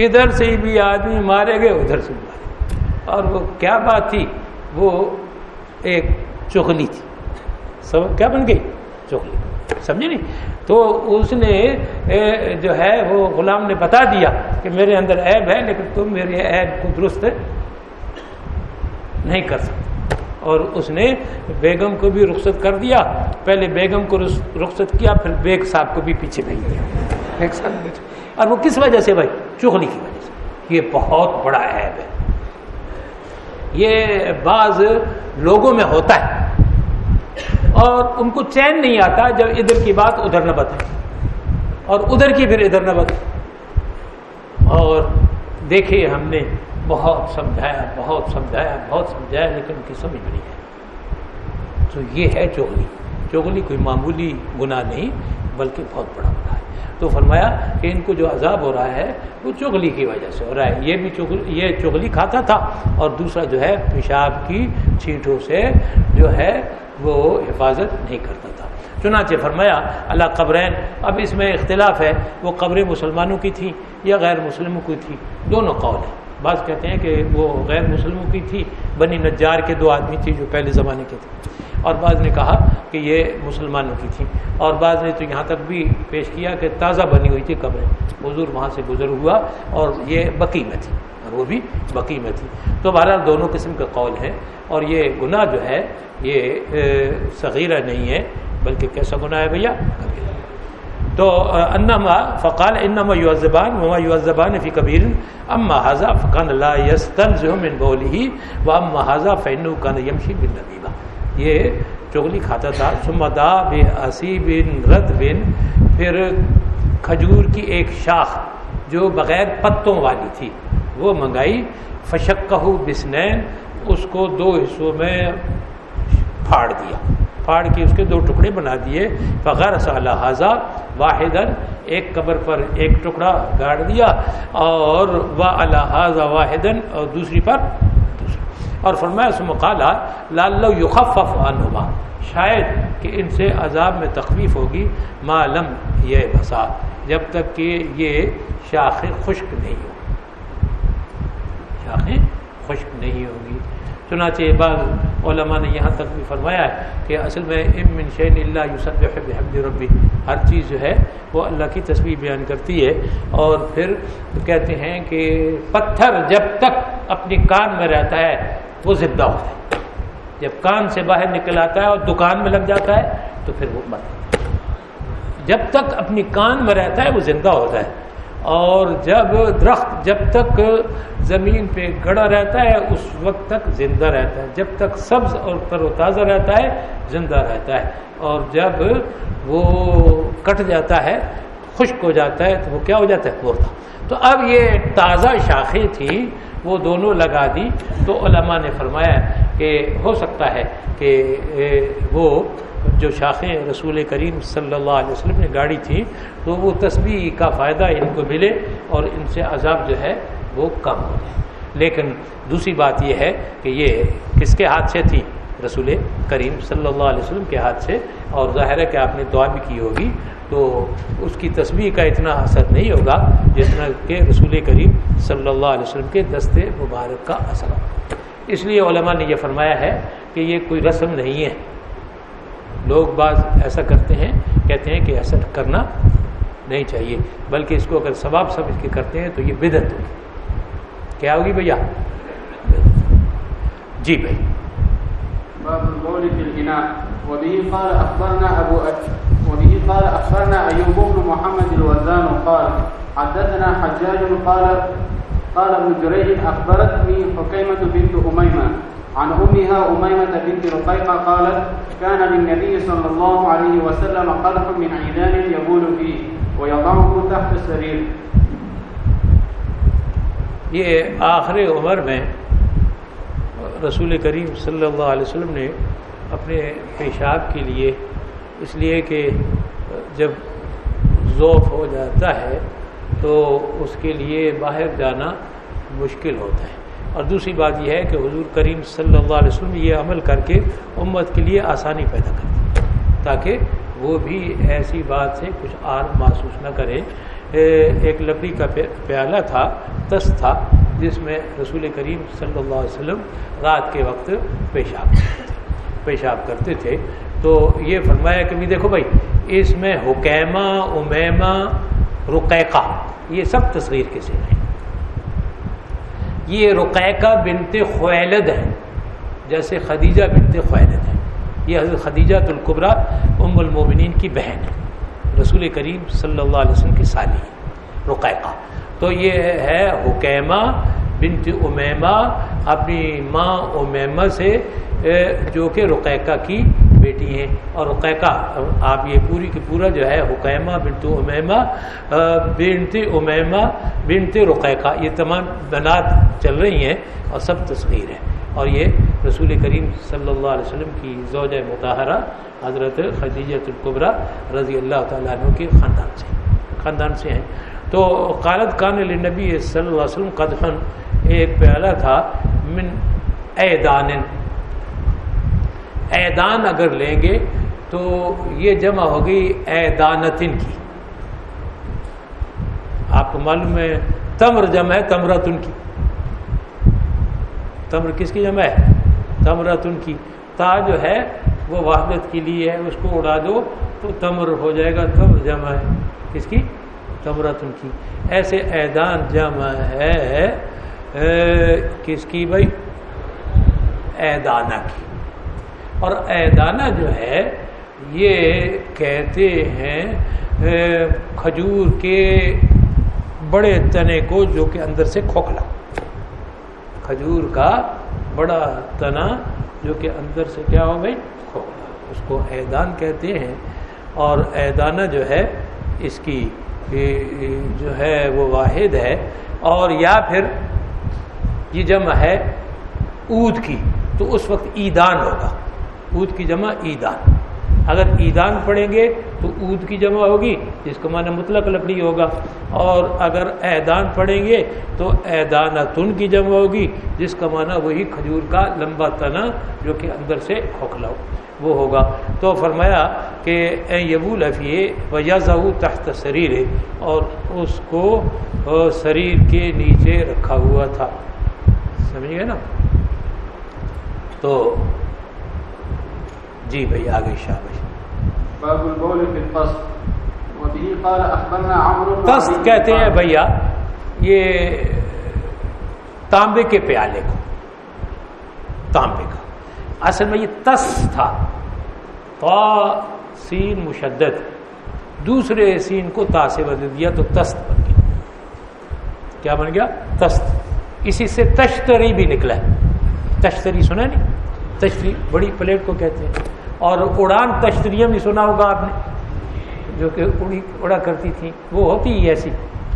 ادھر سے بھی آدمی مارے گئے، ادھر سے بھی مارے اور وہ کیا بات تھی؟ وہ ایک چغلی تھی۔ سب کیا بن گئی؟ چغلی۔ سمجھے نہیں؟ تو اس نے جو ہے، وہ غلام نے بتا دیا کہ میرے اندر عیب ہے، لیکن تم میرے عیب کو درست نہیں کر سکتے اور اس نے بیگم کو بھی رخصت کر دیا۔ پہلے بیگم کو رخصت کیا، پھر بیگ صاحب کو بھی پیچھے بھیج دیا۔ اور وہ کس وجہ سے بھائی؟ چغلی کی وجہ سے۔ یہ بہت بڑا عیب ہے۔ یہ بعض لوگوں میں ہوتا ہے۔ اور ان کو چین نہیں آتا جب ادھر کی بات ادھر نہ بتائیں۔ اور ادھر کی پھر ادھر نہ بتائیں۔ اور دیکھیے ہم نے بہت سمجھایا بہت سمجھایا بہت سمجھایا لیکن ان کی سمجھ نہیں ہے۔ تو یہ ہے چوگلی۔ چوگلی کوئی معمولی گناہ نہیں، بلکہ بہت بڑا گناہ ہے۔ تو فرمایا کہ ان کو جو عذاب ہو رہا ہے، وہ چغلی کی وجہ سے ہو رہا ہے۔ یہ بھی چغلی یہ چغلی کھاتا تھا، اور دوسرا جو ہے، پیشاب کی چھینٹوں سے جو ہے، وہ حفاظت نہیں کرتا تھا۔ چنانچہ فرمایا، اللہ قبرین، اب اس میں اختلاف ہے۔ وہ قبریں مسلمانوں کی تھیں یا غیر مسلموں کی تھی دونوں قول ہیں۔ بعض کہتے ہیں کہ وہ غیر مسلموں کی تھی، بنی نجار کے دو آدمی تھی جو پہلے زمانے کے تھے۔ اور بعض نے کہا کہ یہ مسلمانوں کی تھی۔ اور بعض نے تو یہاں تک بھی پیش کیا کہ تازہ بنی ہوئی تھی قبریں۔ حضور وہاں سے گزر ہوا اور یہ بقی میں تھی، اور وہ بھی بقی میں تھی۔ تو بہرحال دونوں قسم کے قول ہیں۔ اور یہ گناہ جو ہے، یہ صغیرہ نہیں ہے، بلکہ کیسا گناہ ہے بھیا؟ تو انما، فقال انما یعذبان وما یعذبان فی کبیر اما حاذا فقان لا یستنزه من بوله واما حاذا فانه كان يمشي بالنبیبہ۔ یہ چغلی کھاتا تھا۔ ثم دا باسی بن رد بن، پھر کھجور کی ایک شاخ جو بغیر پتوں والی تھی، وہ منگائی۔ فشکہ بسنین، اس کو دو حصوں میں پھاڑ دیا۔ پھاڑ کے اس کے دو ٹکڑے بنا دیے۔ فغیر صلی حاضہ واحد ایک قبر پر ایک ٹکڑا گاڑ دیا اور وا الحاظہ واحد اور دوسری پر دوسری۔ اور فرمایا اس مقالہ لال یوخف عنما شاید کہ ان سے عذاب میں تخفیف ہوگی۔ معلوم یہ بسا۔ جب تک کہ یہ شاخیں خشک نہیں ہو شاخیں خشک نہیں ہوگی چنانچہ بعض علماء نے یہاں تک بھی فرمایا ہے کہ اصل میں ام من شین اللہ یوسف بحمد ربی، ہر چیز جو ہے وہ اللہ کی تصویر بیان کرتی ہے اور پھر کہتے ہیں کہ پتھر جب تک اپنی کان میں رہتا ہے، وہ زندہ ہوتا ہے۔ جب کان سے باہر نکل آتا ہے اور دکان میں لگ جاتا ہے، تو پھر وہ مرتا ہے۔ جب تک اپنی کان میں رہتا ہے، وہ زندہ ہوتا ہے۔ اور جب درخت جب تک زمین پہ گڑا رہتا ہے، اس وقت تک زندہ رہتا ہے۔ جب تک سبز اور تر و تازہ رہتا ہے، زندہ رہتا ہے۔ اور جب وہ کٹ جاتا ہے، خشک ہو جاتا ہے، تو وہ کیا ہو جاتا ہے؟ مردہ تو اب یہ تازہ شاخیں تھیں وہ دونوں لگا دی۔ تو علماء نے فرمایا کہ ہو سکتا ہے کہ وہ جو شاخیں رسول کریم صلی اللہ علیہ وسلم نے گاڑی تھی، تو وہ تسبیح کا فائدہ ان کو ملے اور ان سے عذاب جو ہے وہ کم ہو جائے۔ لیکن دوسری بات یہ ہے کہ یہ کس کے ہاتھ سے تھی؟ رسول کریم صلی اللہ علیہ وسلم کے ہاتھ سے۔ اور ظاہر ہے کہ آپ نے دعا بھی کی ہوگی، تو اس کی تسبیح کا اتنا اثر نہیں ہوگا جتنا کہ رسول کریم صلی اللہ علیہ وسلم کے دست مبارک کا اثر۔ ہوگا اس لیے علماء نے یہ فرمایا ہے کہ یہ کوئی رسم نہیں ہے۔ لوگ بعض ایسا کرتے ہیں، کہتے ہیں کہ ایسا کرنا نہیں چاہیے۔ بلکہ اس کو اگر ثواب سمجھ کے کرتے ہیں تو یہ بدت ہوگی۔ کیا ہوگی بھیا؟ جی بھائی۔ وبه قال أخبرنا أبو وبه قال أخبرنا أيوب بن محمد الوزان قال حدثنا حجاج قال قال ابن جريج أخبرتني حكيمة بنت أميمة عن أمها أميمة بنت رقيقة قالت، كان للنبي صلى الله عليه وسلم قدح من عيدان يقول فيه ويضعه تحت السرير یہ آخر عمر میں رسول کریم صلی اللہ علیہ وسلم نے اپنے پیشاب کے لیے، اس لیے کہ جب ذوف ہو جاتا ہے تو اس کے لیے باہر جانا مشکل ہوتا ہے۔ اور دوسری بات یہ ہے کہ حضور کریم صلی اللہ علیہ وسلم یہ عمل کر کے امت کے لیے آسانی پیدا کر تاکہ وہ بھی ایسی بات سے کچھ آر محسوس نہ کرے ایک لکڑی کا پیالہ تھا، تس تھا، جس میں رسول کریم صلی اللہ علیہ وسلم رات کے وقت پیشاب کرتے تھے۔ پیشاب کرتے تھے۔ تو یہ فرمایا کہ بھی دیکھو بھائی، اس میں حکیمہ، امیمہ، رقیقہ، یہ سب تصغیر کے سے ہیں۔ یہ رقیقہ بنت خویلد ہے جیسے خدیجہ بنت خویلد ہے یہ حضرت خدیجہ القبرا ام المومنین کی بہن ہے رسول کریم صلی اللہ علیہ وسلم کی سالی رقیقہ۔ تو یہ ہے حکیمہ بنت امیمہ، اپنی ماں امیمہ سے جو کہ رقیقہ کی بیٹی ہیں اور رقیقہ آپ یہ پوری کی پورا جو ہے حکیمہ بنت امیمہ بنت امیمہ، بنت رقیقہ، یہ تمام بنات چل رہی ہیں اور سب تصویر ہیں۔ اور یہ رسول کریم صلی اللہ علیہ وسلم کی زوجہ متحرہ حضرت خدیجۃ القبرہ رضی اللہ تعالیٰ عنہ کے خاندان سے خاندان سے ہیں۔ تو قالت کان نبی صلی اللہ علیہ وسلم قدفن ایک پیالہ تھا، من ایدان ایدان اگر لیں گے تو یہ جمع ہو گئی ایدانتن کی۔ آپ کو معلوم ہے، تمر جمع ہے، تمرتن کی۔ تمر کس کی جمع ہے؟ تمرتن کی۔ تا جو ہے، وہ وحدت کے لیے ہے، اس کو اڑا دو تو تمر ہو جائے گا، تمر جمع ہے۔ کس کی؟ تمرتن کی۔ ایسے ایدان جمع ہے کس کی بھائی؟ ایدانہ کی۔ اور ایدانہ جو ہے، یہ کہتے ہیں کھجور کے بڑے تنے کو جو کہ اندر سے کھوکھلا۔ کھجور کا بڑا تنا جو کہ اندر سے کیا ہو گئی؟ کھوکھلا۔ اس کو ایدان کہتے ہیں۔ اور ایدانہ جو ہے، اس کی جو ہے، وہ واحد ہے۔ اور یا پھر یہ جمع ہے اود کی، تو اس وقت ایدان ہوگا۔ اود کی جمع ایدان اگر ایدان پڑھیں گے تو اود کی جمع ہوگی، جس کا معنی مطلق لکڑی ہوگا۔ اور اگر ایدان پڑھیں گے تو ایدان تن کی جمع ہوگی، جس کا معنی وہی کھجور کا لمبا تنا جو کہ اندر سے کھوکھلا ہو، وہ ہوگا۔ تو فرمایا کہ اے یبو لفیے وجہ تحت شریر اور اس کو شریر کے نیچے رکھا ہوا تھا۔ سمجھ گئے نا؟ تو جی بھائی آگے شاہ بھائی تست کہتے ہیں بھیا یہ تانبے کے پیالے کو تانبے کا۔ اصل میں یہ تس تھا تو سین مشدد دوسرے سین کو تا سے بدل دیا تو تست بن گیا۔ کیا بن گیا؟ تست اسی سے تشتری بھی نکلا ہے۔ تشتری سنا نہیں؟ تشتری بڑی پلیٹ کو کہتے ہیں۔ اور اڑان تشتریاں بھی سنا ہوگا آپ نے، جو کہ اڑی اڑا کرتی تھیں۔ وہ ہوتی ہی ایسی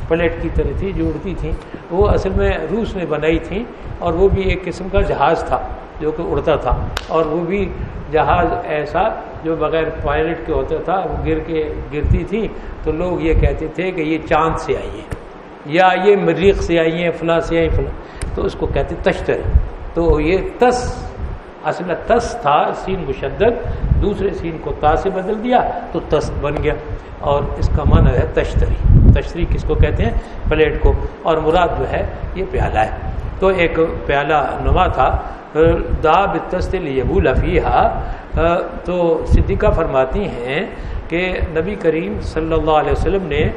پلیٹ کی طرح تھی، جو اڑتی تھیں۔ وہ اصل میں روس نے بنائی تھیں اور وہ بھی ایک قسم کا جہاز تھا، جو کہ اڑتا تھا۔ اور وہ بھی جہاز ایسا جو بغیر پائلٹ کے ہوتا تھا، وہ گر کے گرتی تھی۔ تو لوگ یہ کہتے تھے کہ یہ چاند سے آئی ہے یا یہ مریخ سے آئی ہیں، فلاں سے آئی فلاں۔ تو اس کو کہتے تشتر۔ تو یہ تس اصل میں تس تھا، سین مشدد، دوسرے سین کو تا سے بدل دیا تو تس بن گیا۔ اور اس کا معنی ہے تشتری۔ تشتری کس کو کہتے ہیں؟ پلیٹ کو۔ اور مراد جو ہے، یہ پیالہ ہے۔ تو ایک پیالہ نما تھا دا بتستل یبو لفیحہ تو صدیقہ فرماتی ہیں کہ نبی کریم صلی اللہ علیہ وسلم نے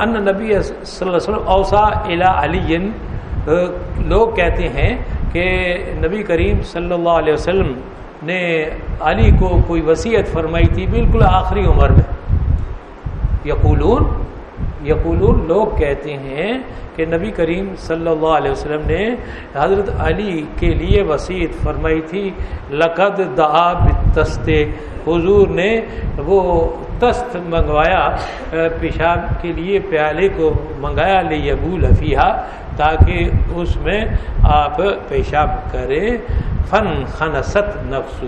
ان نبی صلی اللہ علیہ وسلم اوسا الا علی لوگ کہتے ہیں کہ نبی کریم صلی اللہ علیہ وسلم نے علی کو کوئی وصیت فرمائی تھی بالکل آخری عمر میں۔ یقولون یقولون لوگ کہتے ہیں کہ نبی کریم صلی اللہ علیہ وسلم نے حضرت علی کے لیے وسیعت فرمائی تھی، لقد دعا بتست حضور نے وہ تست منگوایا پیشاب کے لیے پیالے کو منگایا لے ابو لفیہ تاکہ اس میں آپ پیشاب کریں۔ فن خنست نفس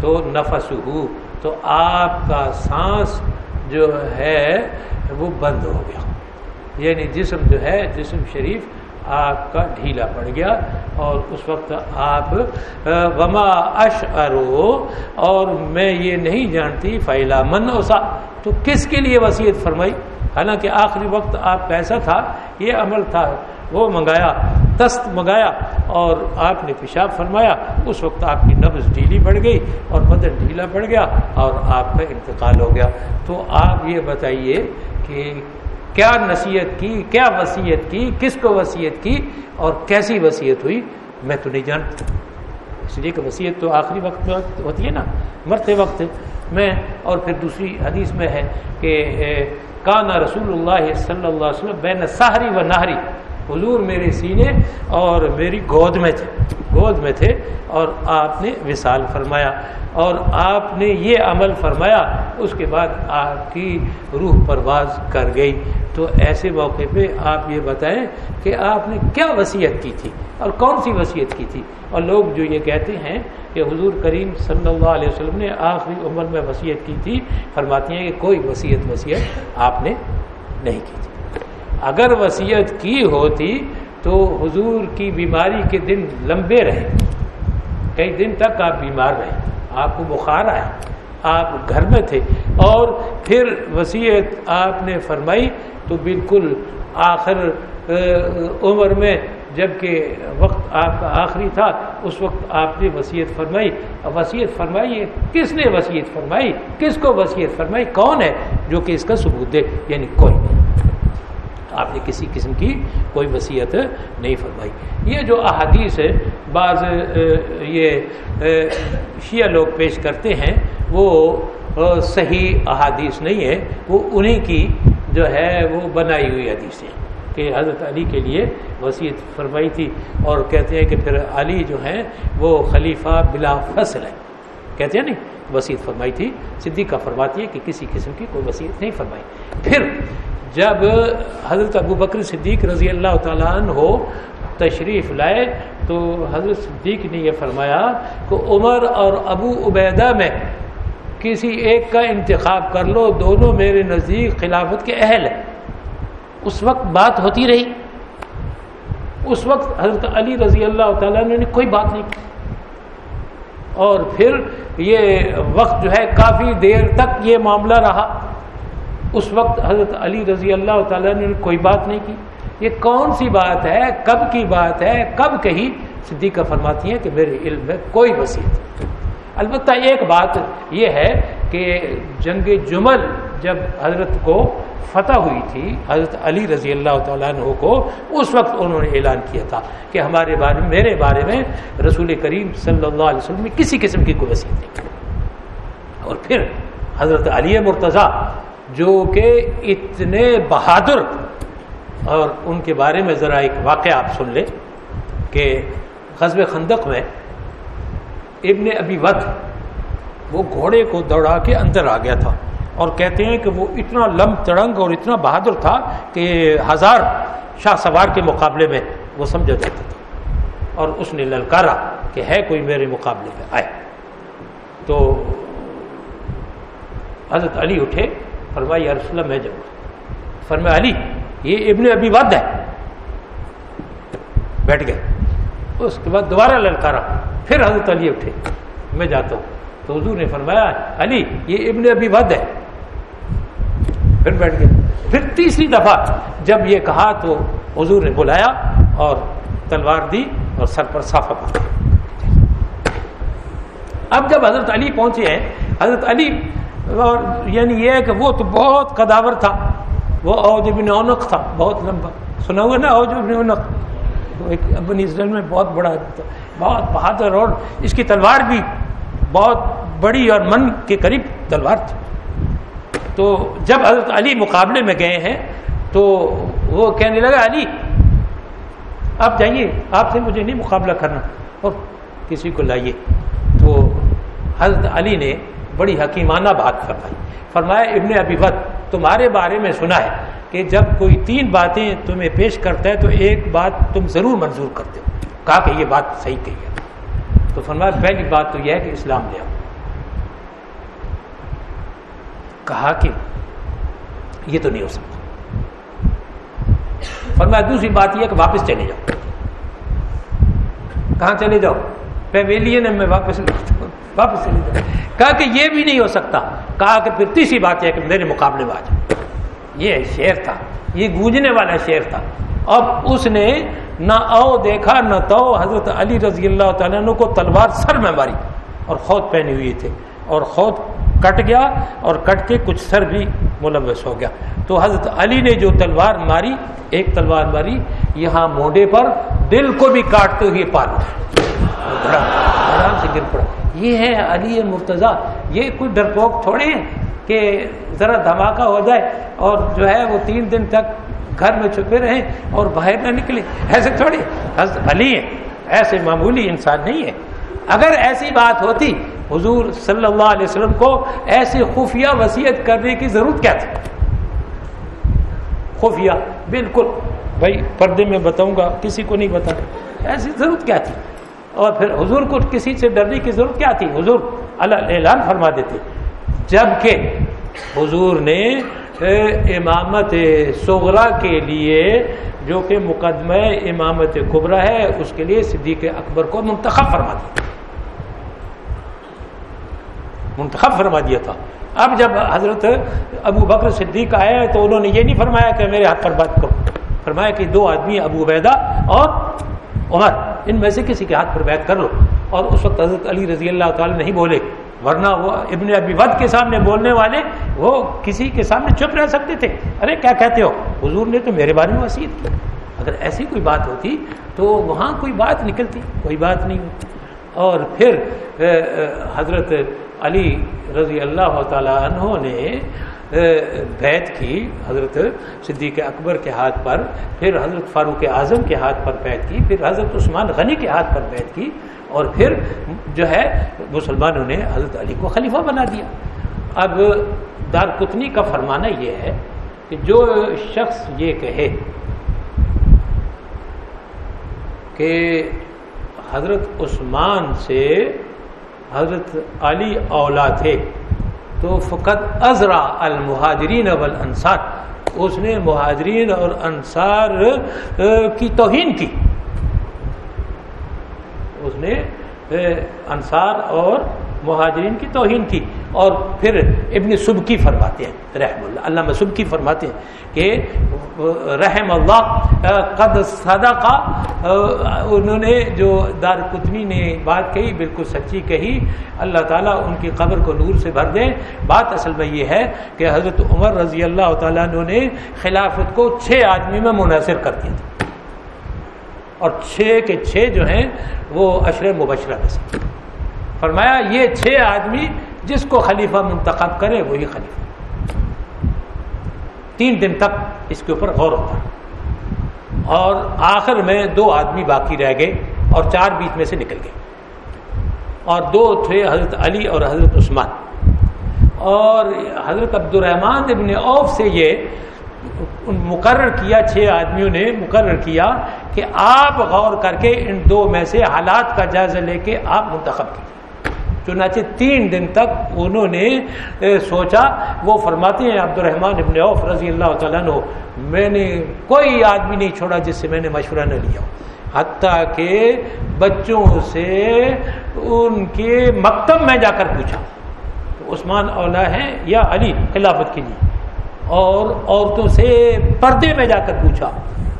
تو نفس ہو تو آپ کا سانس جو ہے وہ بند ہو گیا۔ یعنی جسم جو ہے، جسم شریف آپ کا ڈھیلا پڑ گیا اور اس وقت آپ، وما اش ارو اور میں یہ نہیں جانتی فیلا من اوسا۔ تو کس کے لیے وصیت فرمائی؟ حالانکہ آخری وقت آپ کا ایسا تھا، یہ عمل تھا، وہ منگایا تست منگایا اور آپ نے پیشاب فرمایا، اس وقت آپ کی نبز ڈھیلی پڑ گئی اور بدن ڈھیلا پڑ گیا اور آپ کا انتقال ہو گیا۔ تو آپ یہ بتائیے کہ کیا نصیحت کی، کیا وصیت کی، کس کو وصیت کی اور کیسی وصیت ہوئی؟ میں تو نہیں جانتا۔ اس لیے کہ وصیت تو آخری وقت میں ہوتی ہے نا، مرتے وقت میں اور پھر دوسری حدیث میں ہے کہ کانا رسول اللہ صلی اللہ علیہ وسلم بین سہری و نہری حضور میرے سینے اور میری گود میں تھے، گود میں تھے اور آپ نے وصال فرمایا اور آپ نے یہ عمل فرمایا، اس کے بعد آپ کی روح پرواز کر گئی۔ تو ایسے موقع پہ آپ یہ بتائیں کہ آپ نے کیا وصیت کی تھی اور کون سی وصیت کی تھی؟ اور لوگ جو یہ کہتے ہیں کہ حضور کریم صلی اللہ علیہ وسلم نے آخری عمر میں وصیت کی تھی، فرماتی ہیں کہ کوئی وصیت وصیت آپ نے نہیں کی تھی۔ اگر وصیت کی ہوتی تو حضور کی بیماری کے دن لمبے رہے۔ کئی دن تک آپ بیمار رہے آپ کو بخار آیا۔ آپ گھر میں تھے۔ اور پھر وصیت آپ نے فرمائی تو بالکل آخر عمر میں جبکہ وقت آپ کا آخری تھا، اس وقت آپ نے وصیت فرمائی۔ وصیت فرمائی ہے کس نے وصیت فرمائی؟ کس کو وصیت فرمائی؟ کون ہے جو کہ اس کا ثبوت دے؟ یعنی کوئی۔ نہیں آپ نے کسی قسم کی کوئی وصیت نہیں فرمائی۔ یہ جو احادیث ہے، بعض یہ شیعہ لوگ پیش کرتے ہیں، وہ صحیح احادیث نہیں ہے، وہ انہیں کی جو ہے وہ بنائی ہوئی حدیثیں کہ حضرت علی کے لیے وصیت فرمائی تھی اور کہتے ہیں کہ پھر علی جو ہیں وہ خلیفہ بلا فصل ہے کہتے ہیں نہیں؟ وصیت فرمائی تھی۔ صدیقہ فرماتی ہے کہ کسی قسم کی کوئی وصیت نہیں فرمائی۔ پھر جب حضرت ابو بکر صدیق رضی اللہ تعالیٰ عنہ ہو تشریف لائے تو حضرت صدیق نے یہ فرمایا کہ عمر اور ابو عبیدہ میں کسی ایک کا انتخاب کر لو، دونوں میرے نزدیک خلافت کے اہل ہیں۔ اس وقت بات ہوتی رہی۔ اس وقت حضرت علی رضی اللہ تعالیٰ نے کوئی بات نہیں کی۔ اور پھر یہ وقت جو ہے کافی دیر تک یہ معاملہ رہا۔ اس وقت حضرت علی رضی اللہ تعالیٰ نے کوئی بات نہیں کی۔ یہ کون سی بات ہے؟ کب کی بات ہے؟ کب کہی صدیقہ فرماتی ہیں کہ میرے علم میں کوئی وسیع البتہ ایک بات یہ ہے کہ جنگ جمل جب حضرت کو فتح ہوئی تھی، حضرت علی رضی اللہ تعالیٰ عنہ کو، اس وقت انہوں نے اعلان کیا تھا کہ ہمارے بارے میں میرے بارے میں رسول کریم صلی اللہ علیہ وسلم کسی قسم کی کوئی وسیع نہیں اور پھر حضرت علی مرتضیٰ، جو کہ اتنے بہادر اور ان کے بارے میں ذرا ایک واقعہ آپ سن لیں کہ قصب خندق میں ابن ابی ود وہ گھوڑے کو دوڑا کے اندر آ گیا تھا اور کہتے ہیں کہ وہ اتنا لم تڑنگ اور اتنا بہادر تھا کہ ہزار شاہ سوار کے مقابلے میں وہ سمجھا جاتا تھا۔ اور اس نے للکارا کہ ہے کوئی میرے مقابلے میں؟ آئے۔ تو حضرت علی اٹھے فرمائی اللہ، میں جاؤں۔ فرمایا، علی، یہ ابن ابھی ود ہے۔ بیٹھ گئے۔ اس کے بعد دوبارہ للکارا پھر حضرت علی اٹھے۔ میں جاتا ہوں۔ تو حضور نے فرمایا، علی، یہ ابن ابھی ود ہے۔ پھر بیٹھ گئے۔ پھر تیسری دفعہ جب یہ کہا تو حضور نے بلایا اور تلوار دی اور سر پر صافہ اب جب حضرت علی پہنچے ہیں، حضرت علی، اور یعنی یہ کہ وہ تو بہت قداور تھا۔ وہ اوج بن اونق تھا، بہت لمبا۔ سنا ہوا نا اوج بن اونق؟ ایک بنی اسرائیل میں بہت بڑا تھا۔ بہت بہادر اور اس کی تلوار بھی بہت بڑی اور من کے قریب تلوار تھی۔ تو جب حضرت علی مقابلے میں گئے ہیں تو وہ کہنے لگا، علی، آپ جائیے، آپ سے مجھے نہیں مقابلہ کرنا، اور کسی کو لائیے۔ تو حضرت علی نے بڑی حکیمانہ بات فرمائی۔ فرمایا، ابن ابی وقت، تمہارے بارے میں سنا ہے کہ جب کوئی تین باتیں تمہیں پیش کرتا ہے تو ایک بات تم ضرور منظور کرتے ہو۔ کہا کہ یہ بات صحیح کہی ہے۔ تو فرمایا، پہلی بات تو یہ ہے کہ اسلام لے آؤ۔ کہا کہ یہ تو نہیں ہو سکتا۔ فرمایا، دوسری بات یہ کہ واپس چلے جاؤ۔ کہاں چلے جاؤ؟ پیویلین میں واپس واپس چلے جاؤ۔ کہا کہ یہ بھی نہیں ہو سکتا۔ کہا کہ پھر تیسری بات یہ کہ میرے مقابلے میں آ جاؤ۔ یہ شعر تھا۔ یہ گونجنے والا شعر تھا۔ اب اس نے نہ او دیکھا نہ تو حضرت علی رضی اللہ تعالیٰ عنہ کو تلوار سر میں ماری اور خود پہنی ہوئی تھے اور خود کٹ گیا اور کٹ کے کچھ سر بھی ملوث ہو گیا۔ تو حضرت علی نے جو تلوار ماری، ایک تلوار ماری، یہاں موڈے پر دل کو بھی کاٹتے ہوئے پال آرام سے گر پڑا۔ یہ ہے علی مرتضی یہ کوئی ڈرپوک تھوڑے ہیں کہ ذرا دھماکہ ہو جائے اور جو ہے وہ تین دن تک گھر میں چھپے رہیں اور باہر نہ نکلے۔ ایسے تھوڑی حضرت علی ہے ایسے معمولی انسان نہیں ہے اگر ایسی بات ہوتی، حضور صلی اللہ علیہ وسلم کو ایسی خفیہ وصیت کرنے کی ضرورت کیا تھی؟ خفیہ، بالکل۔ بھائی، پردے میں بتاؤں گا، کسی کو نہیں بتا ایسی ضرورت کیا تھی؟ اور پھر حضور کو کسی سے ڈرنے کی ضرورت کیا تھی؟ حضور اللہ اعلان فرما دیتے۔ جبکہ حضور نے امامت سغرا کے لیے، جو کہ مقدمہ امامت قبرا ہے، اس کے لیے صدیق اکبر کو منتخب فرما دیا۔ منتخب فرما دیا تھا۔ اب جب حضرت ابو بکر صدیق آئے تو انہوں نے یہ نہیں فرمایا کہ میرے ہاتھ پر بات کرو۔ فرمایا کہ دو آدمی، ابو عبیدہ اور عمر، ان میں سے کسی کے ہاتھ پر بیت کر لو۔ اور اس وقت حضرت علی رضی اللہ تعالی نہیں بولے۔ ورنہ وہ ابن ابی ود کے سامنے بولنے والے وہ کسی کے سامنے چپ رہ سکتے تھے۔ ارے، کیا کہتے ہو؟ حضور نے تو میرے بارے میں وسیعت کی۔ اگر ایسی کوئی بات ہوتی تو وہاں کوئی بات نکلتی، کوئی بات نہیں ہوتی۔ اور پھر حضرت علی رضی اللہ تعالیٰ عنہ نے بیت کی حضرت صدیق اکبر کے ہاتھ پر، پھر حضرت فاروق اعظم کے ہاتھ پر بیت کی، پھر حضرت عثمان غنی کے ہاتھ پر بیت کی۔ اور پھر جو ہے مسلمانوں نے حضرت علی کو خلیفہ بنا دیا۔ اب دار کتنی کا فرمانا یہ ہے کہ جو شخص یہ کہے کہ حضرت عثمان سے حضرت علی اولا تھے تو فقط ازرا المہاجرین والانصار، اس نے مہاجرین اور انصار کی توہین کی۔ اس نے انصار اور مہاجرین کی توہین کی۔ اور پھر ابن سبکی فرماتے ہیں، رحم اللہ، علامہ سبکی فرماتے ہیں کہ، رحم اللہ قد صدقہ انہوں نے جو دار کتنی نے بات کہی، بالکل سچی کہی، اللہ تعالیٰ ان کی قبر کو نور سے بھر دیں بات اصل میں یہ ہے کہ حضرت عمر رضی اللہ تعالیٰ نے خلافت کو چھ آدمی میں منحصر کر دیا تھا۔ اور چھ کے چھ جو ہیں وہ اشر مبشرہ میں سے۔ فرمایا، یہ چھ آدمی جس کو خلیفہ منتخب کرے، وہی خلیفہ۔ تین دن تک اس کے اوپر غور ہوتا۔ اور آخر میں دو آدمی باقی رہ گئے اور چار بیچ میں سے نکل گئے۔ اور دو تھے حضرت علی اور حضرت عثمان۔ اور حضرت عبد الرحمان ابن اوف سے یہ مقرر کیا، چھ آدمیوں نے مقرر کیا کہ آپ غور کر کے ان دو میں سے حالات کا جائزہ لے کے آپ منتخب کیجیے چنانچہ تین دن تک انہوں نے سوچا، وہ فرماتے ہیں عبد الرحمٰن ابن عوف رضی اللہ تعالیٰ نے میں نے کوئی آدمی نہیں چھوڑا جس سے میں نے مشورہ نہ لیا۔ حتیٰ کہ بچوں سے ان کے مکتب میں جا کر پوچھا۔ عثمان اولا ہیں یا علی خلافت کے لیے؟ اور عورتوں سے پردے میں جا کر پوچھا،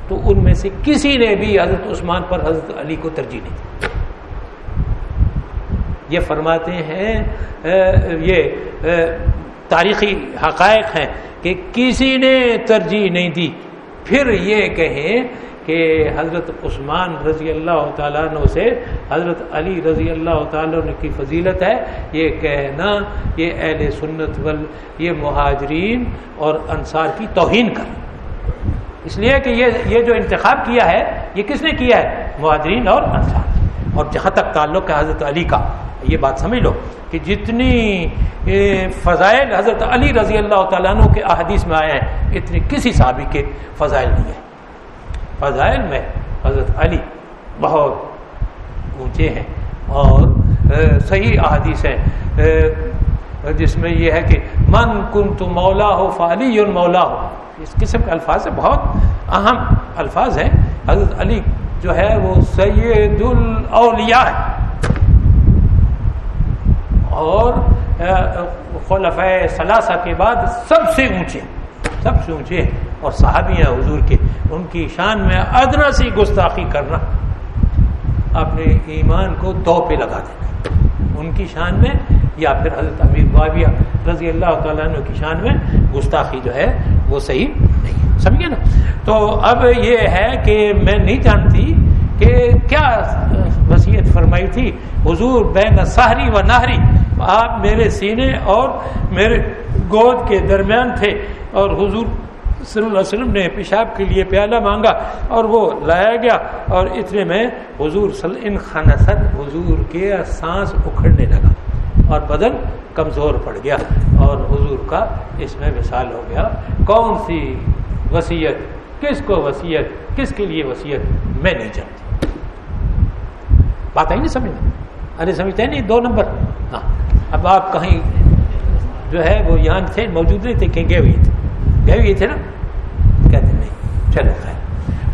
تو ان میں سے کسی نے بھی حضرت عثمان پر حضرت علی کو ترجیح نہیں دی۔ یہ فرماتے ہیں یہ تاریخی حقائق ہیں کہ کسی نے ترجیح نہیں دی۔ پھر یہ کہیں کہ حضرت عثمان رضی اللہ تعالیٰ عنہ سے حضرت علی رضی اللہ تعالیٰ عنہ کی فضیلت ہے، یہ کہنا، یہ اہل سنت وال یہ مہاجرین اور انصار کی توہین کر۔ اس لیے کہ یہ یہ جو انتخاب کیا ہے، یہ کس نے کیا ہے؟ مہاجرین اور انصار۔ اور جہاں تک تعلق ہے حضرت علی کا، یہ بات سمجھ لو کہ جتنی فضائل حضرت علی رضی اللہ تعالیٰ عنہ کے احادیث میں آئے ہیں اتنے کسی صحابی کے فضائل نہیں ہیں۔ فضائل میں حضرت علی بہت اونچے ہیں اور صحیح احادیث ہیں جس میں یہ ہے کہ من کن تو مولا ہو فعلی مولا ہو اس قسم کے الفاظ ہیں، بہت اہم الفاظ ہیں۔ حضرت علی جو ہے وہ سید الاولیاء ہے اور خلفۂ ثلاثہ کے بعد سب سے اونچے۔ سب سے اونچے اور صحابیاں حضور کے، ان کی شان میں ادنا سی گستاخی کرنا۔ اپنے ایمان کو دو پہ لگا دینا۔ ان کی شان میں یا پھر حضرت امیر معاویہ رضی اللہ تعالیٰ عنہ کی شان میں گستاخی جو ہے وہ صحیح نہیں سمجھے نا؟ تو اب یہ ہے کہ میں نہیں جانتی کہ کیا وصیت فرمائی تھی۔ حضور بین سہری و نہری، آپ میرے سینے اور میرے گود کے درمیان تھے۔ اور حضور صلی اللہ علیہ وسلم نے پیشاب کے لیے پیالہ مانگا اور وہ لایا گیا اور اتنے میں حضور صلی ان حضور کے سانس اکھڑنے لگا اور بدن کمزور پڑ گیا اور حضور کا اس میں مثال ہو گیا۔ کون سی وصیت؟ کس کو وصیت؟ کس کے لیے وصیت؟ میں نہیں جانتی بات آئی نہیں سمجھ ارے سمجھتے ہاں، ہیں نہیں، دو نمبر۔ ہاں اب آپ کہیں جو ہے وہ یہاں تھے، موجود نہیں تھے، کہیں گئے ہوئے تھے۔ گئے ہوئے تھے نا؟ کہتے نہیں، چلو، خیر۔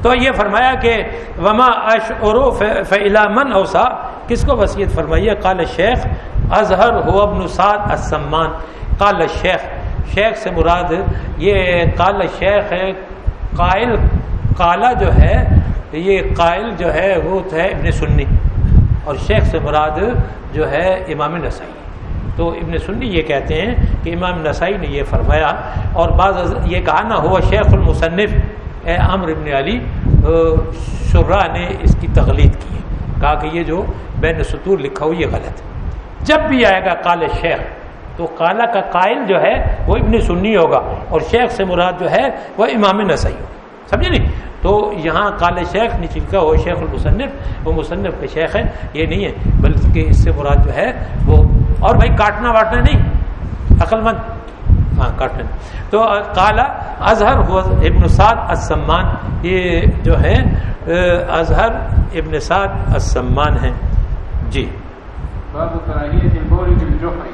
تو یہ فرمایا کہ وما اش عروف فلا من اوسا کس کو وصیت فرمائیے؟ قال شیخ اظہر ہو ابن سعد السمان۔ قال شیخ شیخ سے مراد یہ قال شیخ ہے، قائل کالا جو ہے، یہ قائل جو ہے، وہ ہے ابن سنی۔ اور شیخ سے مراد جو ہے امام نسائی۔ تو ابن سنی یہ کہتے ہیں کہ امام نسائی نے یہ فرمایا اور بعض یہ کہا نہ ہوا شیخ المصنف اے عمر ابن علی شرا نے اس کی تغلید کی کہا کہ یہ جو بین سطور لکھا ہو یہ غلط ہے۔ جب بھی آئے گا کال شیخ، تو کالا کا قائل جو ہے وہ ابن سنی ہوگا اور شیخ سے مراد جو ہے وہ امام نسائی ہوگا۔ سمجھے نہیں؟ تو یہاں کال شیخ نیچے کا وہ شیخ المصنف، وہ مصنف کے شیخ ہے یہ نہیں ہے بلکہ اس سے مراد جو ہے، وہ اور بھائی کاٹنا واٹنا نہیں عقل مند ہاں کاٹنا تو کالا اظہر ابن سعد السمان، یہ جو ہے اظہر ابن سعد السمان ہیں۔ جی۔ باب كراهية البول في الجحر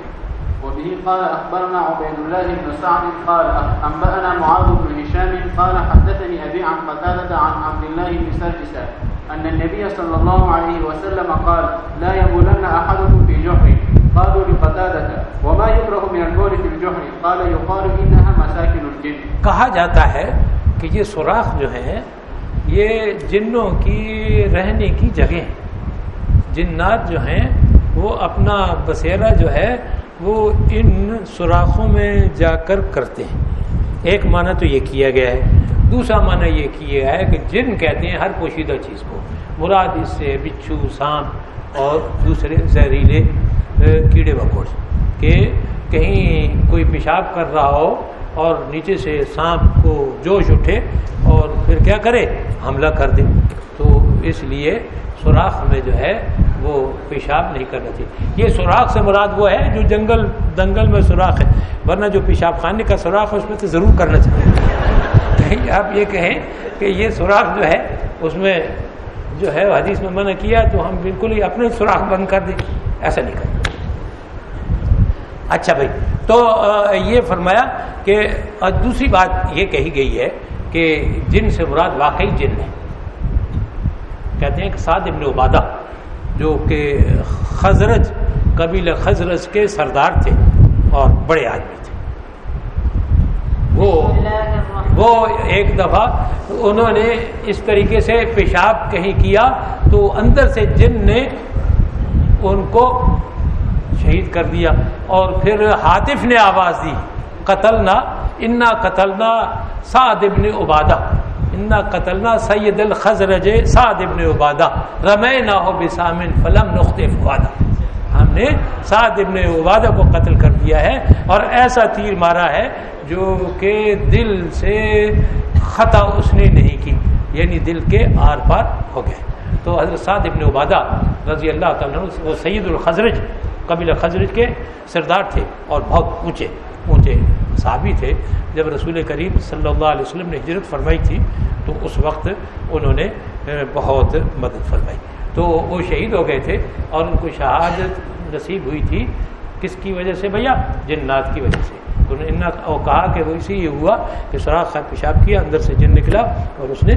وبه قال أخبرنا عبيد الله بن سعد قال أنبأنا معاذ بن هشام قال حدثني أبي عن قتادة عن عبد الله بن سرجسة أن النبي صلى الله عليه وسلم قال لا يبولن أحدكم في جحر قالوا لقتادة، وما يكره من البول في الجحر؟ قال، يقال إنها مساكن الجن. کہا جاتا ہے کہ یہ سوراخ جو ہیں، یہ جنوں کی رہنے کی جگہ ہیں۔ جنات جو ہیں، وہ اپنا بسیرا جو ہے وہ ان سوراخوں میں جا کر کرتے ہیں۔ ایک معنی تو یہ کیا گیا ہے، دوسرا معنی یہ کیا گیا ہے کہ جن کہتے ہیں ہر پوشیدہ چیز کو، مراد اس سے بچھو، سانپ اور دوسرے زہریلے کیڑے مکوڑے کہ کہیں کوئی پیشاب کر رہا ہو اور نیچے سے سانپ کو جوش اٹھے اور پھر کیا کرے؟ حملہ کر دے۔ تو اس لیے سوراخ میں جو ہے وہ پیشاب نہیں کرنا چاہیے یہ سوراخ سے مراد وہ ہے جو جنگل، دنگل میں سوراخ ہے۔ ورنہ جو پیشاب خانے کا سوراخ ہے، اس میں تو ضرور کرنا چاہیے۔ [laughs] آپ یہ کہیں کہ یہ سوراخ جو ہے، اس میں جو ہے، حدیث میں منع کیا تو ہم بالکل ہی اپنے سوراخ بند کر دیں۔ ایسا نہیں کرنا۔ اچھا بھائی، تو یہ فرمایا کہ دوسری بات یہ کہی گئی ہے کہ جن سے مراد واقعی جن ہے۔ کہتے ہیں کہ سعد ابن عبادہ، جو کہ خزرج قبیل خزرج کے سردار تھے اور بڑے آدمی تھے۔ وہ وہ ایک دفعہ انہوں نے اس طریقے سے پیشاب کہیں کیا تو اندر سے جن نے ان کو شہید کر دیا اور پھر حاطف نے آواز دی قتل نہ انا قتلنا سعد ابن عبادہ۔ انا قتلنا سید الخزرج سعد ابن عبادہ رمے نہ ہو بسامن فلم نقطے فوادہ ہم نے سعد ابن عبادہ کو قتل کر دیا ہے اور ایسا تیر مارا ہے جو کہ دل سے خطا اس نے نہیں کی یعنی دل کے آر پار ہو گئے۔ تو حضرت سعد ابن عبادہ رضی اللہ تعالیٰ وہ سید الخزرج قبیل خزرج کے سردار تھے اور بہت اونچے۔ اونچے صحابی تھے۔ جب رسول کریم صلی اللہ علیہ وسلم نے ہجرت فرمائی تھی، تو اس وقت انہوں نے بہت مدد فرمائی۔ تو وہ شہید ہو گئے تھے اور ان کو شہادت نصیب ہوئی تھی۔ کس کی وجہ سے بھیا؟ جنات کی وجہ سے۔ انہوں نے کہا کہ وہ اسی یہ ہوا کہ سوراخ خیر پیشاب کیا، اندر سے جن نکلا اور اس نے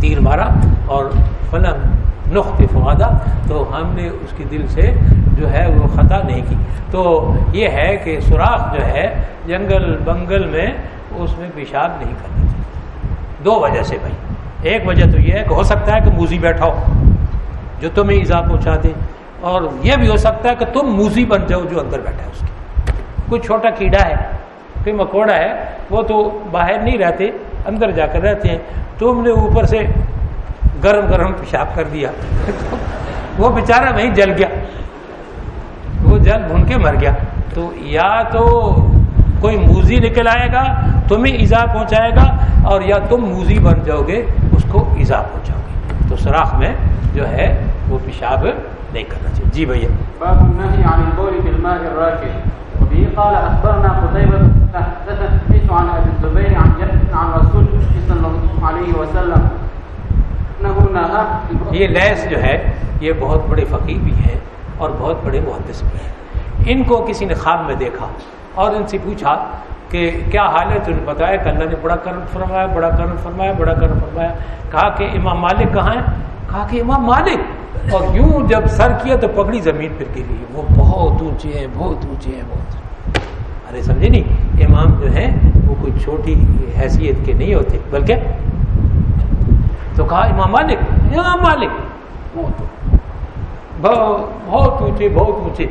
تیر مارا اور فلم نقط فوادہ، تو ہم نے اس کی دل سے جو ہے وہ خطا نہیں کی۔ تو یہ ہے کہ سوراخ جو ہے، جنگل بنگل میں اس میں پیشاب نہیں کرنا چاہیے دو وجہ سے بھائی۔ ایک وجہ تو یہ ہے کہ ہو سکتا ہے کہ موزی بیٹھا ہو، جو تمہیں ایزا پہنچا دے اور یہ بھی ہو سکتا ہے کہ تم موزی بن جاؤ جو اندر بیٹھا ہے اس کی کوئی چھوٹا کیڑا ہے، کوئی مکوڑا ہے، وہ تو باہر نہیں رہتے، اندر جا کر رہتے ہیں۔ تم نے اوپر سے گرم گرم پیشاب کر دیا [laughs] وہ بیچارہ وہیں جل گیا۔ وہ جل بھون کے مر گیا۔ تو یا تو کوئی موزی نکل آئے گا، تمہیں ایزا پہنچائے گا اور یا تم موزی بن جاؤ گے، اس کو ایزا پہنچاؤ گے۔ تو سراخ میں جو ہے، وہ پیشاب نہیں کرنا چاہیے۔ جی بھیا۔ وبه قال اخبرنا قتيبة حدث عن ابي الزبير عن جد عن رسول الله صلى الله عليه وسلم. یہ لیس جو ہے، یہ بہت بڑے فقیر بھی ہیں اور بہت بڑے محدث بھی ہیں۔ ان کو کسی نے خواب میں دیکھا اور ان سے پوچھا کہ کیا حال ہے؟ تمہیں بتایا کہ اللہ نے بڑا کرم فرمایا، بڑا کرم فرمایا، بڑا کرم فرمایا۔ کہا کہ امام مالک کہاں ہے کہا کہ امام مالک۔ اور یوں جب سر کیا تو پگڑی زمین پر گری۔ وہ بہت اونچے ہیں، بہت اونچے ہیں، بہت۔ ارے سمجھے نہیں، امام جو ہے وہ کوئی چھوٹی حیثیت کے نہیں ہوتے، بلکہ تو کہا، امام مالک امام مالک. بہت بہت اونچے بہت اونچے۔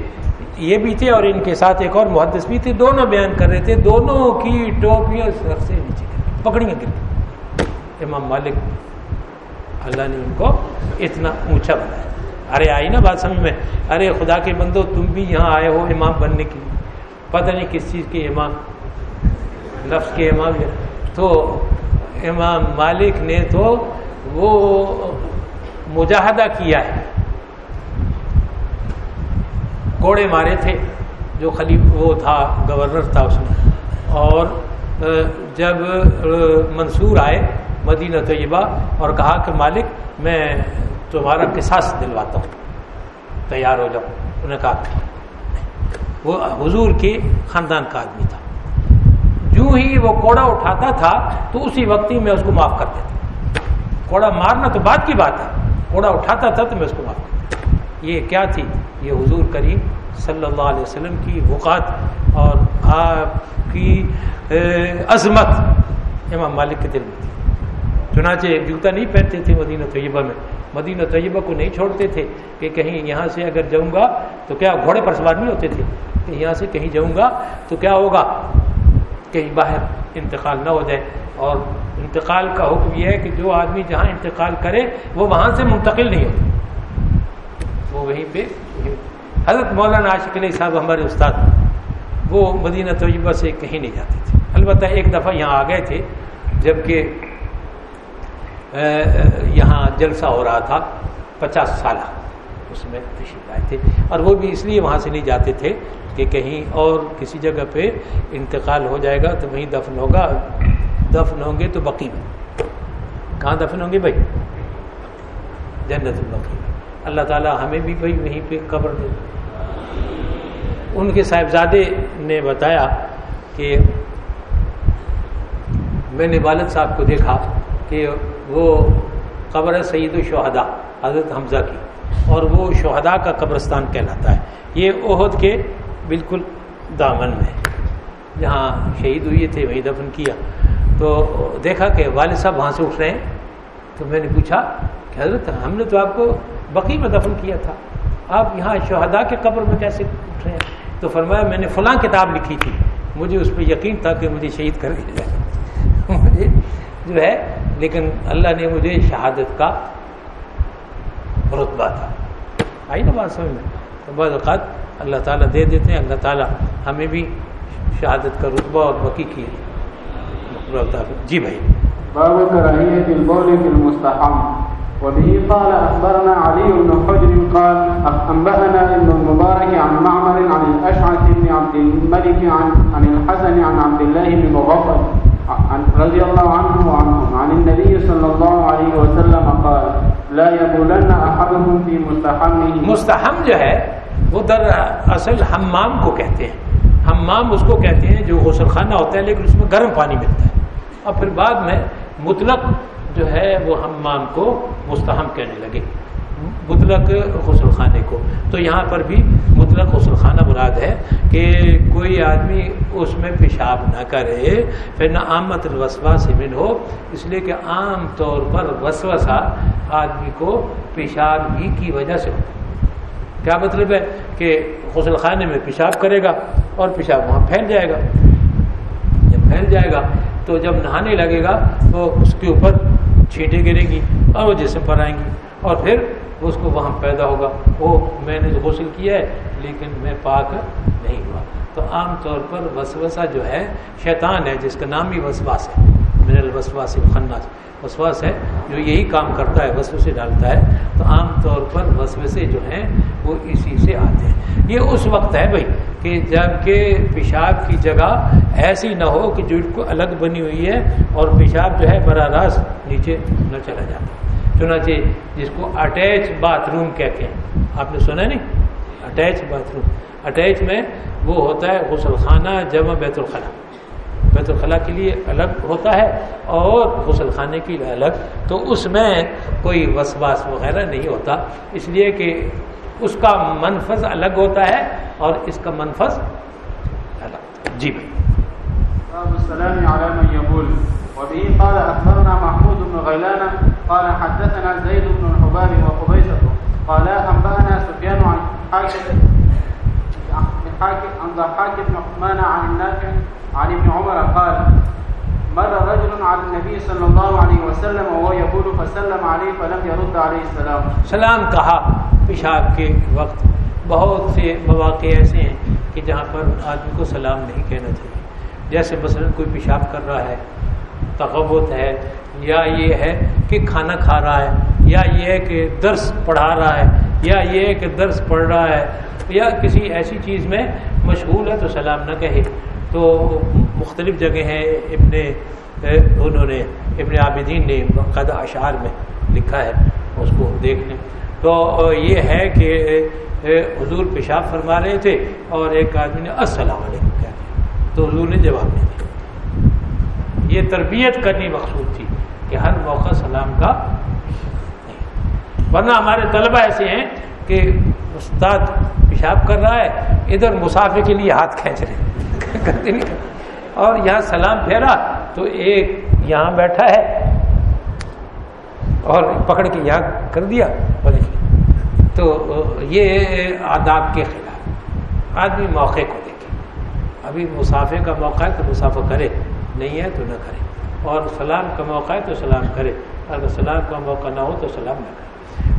یہ بھی تھے اور ان کے ساتھ ایک اور محدث بھی تھے، دونوں بیان کر رہے تھے، دونوں کی ٹوپیاں سر سے نیچے پکڑیاں گر امام مالک، اللہ نے ان کو اتنا اونچا بنایا۔ ارے آئی نا بات سمجھ میں؟ ارے خدا کے بندو، تم بھی یہاں آئے ہو امام بننے کے لیے۔ پتہ نہیں کس چیز کے امام لفظ کے امام تو امام مالک نے تو وہ مجاہدہ کیا ہے۔ کوڑے مارے تھے، جو خلیف وہ تھا، گورنر تھا اس میں۔ اور جب منصور آئے مدینہ طیبہ اور کہا کہ مالک، میں تمہارا قصاص دلواتا ہوں۔ تیار ہو جاؤ۔ انہوں نے کہا وہ حضور کے خاندان کا آدمی تھا۔ جو ہی وہ کوڑا اٹھاتا تھا، تو اسی وقت ہی میں اس کو معاف کر دیتا کوڑا مارنا تو بعد کی بات ہے۔ کوڑا اٹھاتا تھا تو میں اس کو معاف کرتا یہ کیا تھی؟ یہ حضور کریم صلی اللہ علیہ وسلم کی وقات اور آپ کی عظمت۔ امام مالک کے دل میں تھی۔ چنانچہ جوتا نہیں پہنتے تھے مدینہ طیبہ میں۔ مدینہ طیبہ کو نہیں چھوڑتے تھے کہ کہیں یہاں سے اگر جاؤں گا تو کیا گھوڑے پر سوار نہیں ہوتے تھے؟ کہ یہاں سے کہیں جاؤں گا تو کیا ہوگا؟ کہیں باہر انتقال نہ ہو جائے۔ اور انتقال کا حکم یہ ہے کہ جو آدمی جہاں انتقال کرے، وہ وہاں سے منتقل نہیں ہوتا۔ وہ وہیں پہ حضرت مولانا عاشق علیہ صاحب ہمارے استاد، وہ مدینہ طیبہ سے کہیں نہیں جاتے تھے۔ البتہ ایک دفعہ یہاں آ گئے تھے جبکہ یہاں جلسہ ہو رہا تھا، پچاس سالہ۔ اس میں تشریف آئے تھے اور وہ بھی اس لیے وہاں سے نہیں جاتے تھے کہ کہیں اور کسی جگہ پہ انتقال ہو جائے گا تو وہیں دفن ہوگا۔ دفن ہوں گے تو بقی میں کہاں دفن ہوں گے بھائی؟ جنت البقی اللہ تعالیٰ ہمیں بھی بھائی وہیں پہ قبر دے۔ ان کے صاحبزادے نے بتایا کہ میں نے والد صاحب کو دیکھا کہ وہ قبر سعید الشہدا حضرت حمزہ کی۔ اور وہ شہداء کا قبرستان کہلاتا ہے۔ یہ عہد کے بالکل دامن میں۔ جہاں شہید ہوئے تھے وہیں دفن کیا۔ تو دیکھا کہ والد صاحب وہاں سے اٹھ رہے ہیں۔ تو میں نے پوچھا کہ حضرت، ہم نے تو آپ کو بقی میں دفن کیا تھا۔ آپ یہاں شہداء کے قبر میں کیسے اٹھ رہے ہیں؟ تو فرمایا، میں نے فلاں کتاب لکھی تھی۔ مجھے اس پہ یقین تھا کہ مجھے شہید کر دیا جائے۔ مجھے جو ہے لیکن اللہ نے مجھے شہادت کا رتبہ تھا۔ آئی نا بات سمجھ میں؟ تو بعض اوقات اللہ تعالیٰ دے دیتے ہیں اللہ تعالیٰ ہمیں بھی شہادت کا رتبہ اور بقی کی جی بھائی۔ باب كراهية البول في المستحم۔ وبه قال أخبرنا علي بن حجر قال أنبأنا ابن المبارك عن معمر عن الأشعث بن عبد الملك عن, عن الحسن عن عبد الله بن مغفر رضي الله عنه وعنهم عن النبي صلى الله عليه وسلم قال، لا يبولن أحدهم في مستحمه. مستحم جو ہے، وہ در اصل حمام کو کہتے ہیں. حمام اس کو کہتے ہیں جو غسل خانہ ہوتا ہے، لیکن اس میں گرم پانی ملتا ہے. اور پھر بعد میں مطلق جو ہے وہ حمام کو مستحم کہنے لگے. مطلق غسل خانے کو۔ تو یہاں پر بھی مطلق غسل خانہ مراد ہے کہ کوئی آدمی اس میں پیشاب نہ کرے پھر نہ آمد الوسوا سے من ہو اس لیے کہ عام طور پر وسوسہ آدمی کو پیشاب ہی کی وجہ سے ہوتا کیا مطلب ہے کہ غسل خانے میں پیشاب کرے گا اور پیشاب وہاں پھیل جائے گا؟ جب پھیل جائے گا تو جب نہانے لگے گا تو اس کے اوپر چھینٹیں گریں گی اور وہ جسم پر آئیں گی اور پھر اس کو وہاں پیدا ہوگا۔ وہ میں نے غسل کیا ہے، لیکن میں پاک نہیں ہوا۔ تو عام طور پر وسوسہ جو ہے، شیطان ہے، جس کا نام ہی وسواس ہے، من الوسواس الخناس۔ وسواس ہے، جو یہی کام کرتا ہے وسو سے ڈالتا ہے۔ تو عام طور پر وسوسے جو ہیں، وہ اسی سے آتے ہیں۔ یہ اس وقت ہے بھائی، کہ جبکہ پیشاب کی جگہ ایسی نہ ہو کہ جو کو الگ بنی ہوئی ہے اور پیشاب جو ہے، براہ راست نیچے نہ چلا جاتا چنانچہ جس کو اٹیچ باتھ روم کہتے ہیں۔ آپ نے سنا نہیں؟ اٹیچ باتھ روم اٹیچ میں وہ ہوتا ہے غسل خانہ جمع بیت الخلا بیت الخلاء کے لیے الگ ہوتا ہے اور غسل خانے کے لیے الگ۔ تو اس میں کوئی وسواس وغیرہ نہیں ہوتا۔ اس لیے کہ اس کا منفذ الگ ہوتا ہے اور اس کا منفذ الگ۔ جی بھائی۔ السلام على من يقول وبه قال أخبرنا محمود بن غيلان قال حدثنا زيد بن الحباب وقبيسة قال أنبأنا سفيان عن حاكم عن ضحاك بن عثمان عن النافع عن ابن عمر قال، مر رجل على النبي صلى الله عليه وسلم وهو يقول فسلم عليه فلم يرد عليه السلام. سلام کہا پیشاب کے وقت. بہت سے مواقع ایسے ہیں کہ جہاں پر آدمی کو سلام نہیں کہنا چاہیے۔ جیسے مثلا کوئی پیشاب کر رہا ہے تغوت ہے یا یہ ہے کہ کھانا کھا رہا ہے، یا یہ ہے کہ درس پڑھا رہا ہے، یا یہ ہے کہ درس پڑھ رہا ہے، یا کسی ایسی چیز میں مشغول ہے تو سلام نہ کہے۔ تو مختلف جگہ ہیں ابن، انہوں نے، ابن عابدین نے قد اشعار میں لکھا ہے اس کو دیکھ لیں تو یہ ہے کہ، حضور پیشاب فرما رہے تھے اور ایک آدمی نے السلام علیکم کہا تو حضور نے جواب نہیں دیا۔ یہ تربیت کرنی مقصود تھی۔ کہ ہر موقع سلام کا ورنہ ہمارے طلبہ ایسے ہیں کہ استاد پیشاب کر رہا ہے، ادھر مسافر کے لیے ہاتھ کھینچ رہے [laughs] اور یہاں سلام پھیرا تو ایک یہاں بیٹھا ہے اور پکڑ کے یہاں کر دیا۔ تو یہ آداب کے خلاف آدمی موقع کو دیکھے۔ ابھی مسافر کا موقع ہے تو مسافر کرے، نہیں ہے تو نہ کرے۔ اور سلام کا موقع ہے تو سلام کرے اگر سلام کا موقع نہ ہو تو سلام نہ کرے۔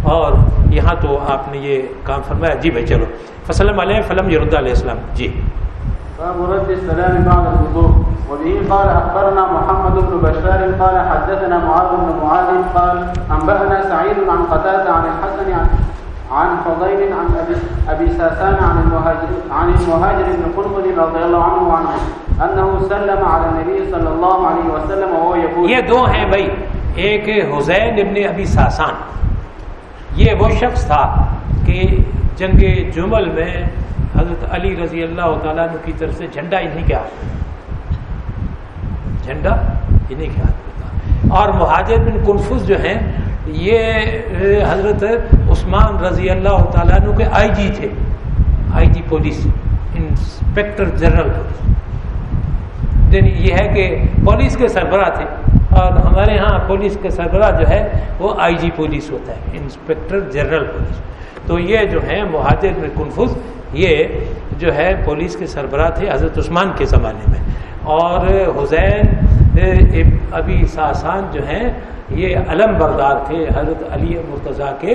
اور یہاں تو آپ نے یہ کام فرمایا۔ جی بھائی، چلو۔ فسلم علیہ فلم یرد علیہ السلام۔ جی۔ مرد السلام بعد الوضوء۔ وبه قال اخبرنا محمد بن بشار قال حدثنا معاذ بن معاذ قال انبانا سعيد عن قتاده عن الحسن عن عن فضيل عن ابي ابي ساسان عن المهاجر عن المهاجر بن قنقل رضي الله عنه عنه انه سلم على النبي صلى الله عليه وسلم وهو يقول یہ دو ہیں بھائی۔ ایک حسین ابن ابی ساسان۔ یہ وہ شخص تھا کہ جنگ جمل میں حضرت علی رضی اللہ تعالیٰ عنہ کی طرف سے جھنڈا انہیں کے ہاتھ جھنڈا انہیں کے ہاتھ ہوتا اور مہاجر بن کنفس جو ہیں یہ حضرت عثمان رضی اللہ تعالیٰ عنہ کے آئی جی تھے، I G police, inspector general. Police یہ ہے کہ پولیس کے سربراہ تھے۔ اور ہمارے ہاں پولیس کے سربراہ جو ہے، وہ آئی جی پولیس ہوتا ہے، انسپیکٹر جنرل پولیس۔ تو یہ جو ہے مہاجر میں کنفظ یہ جو ہے پولیس کے سربراہ تھے حضرت عثمان کے زمانے میں۔ اور حسین ابھی ساسان جو ہیں، یہ علم بردار تھے، حضرت علی مرتضیٰ کے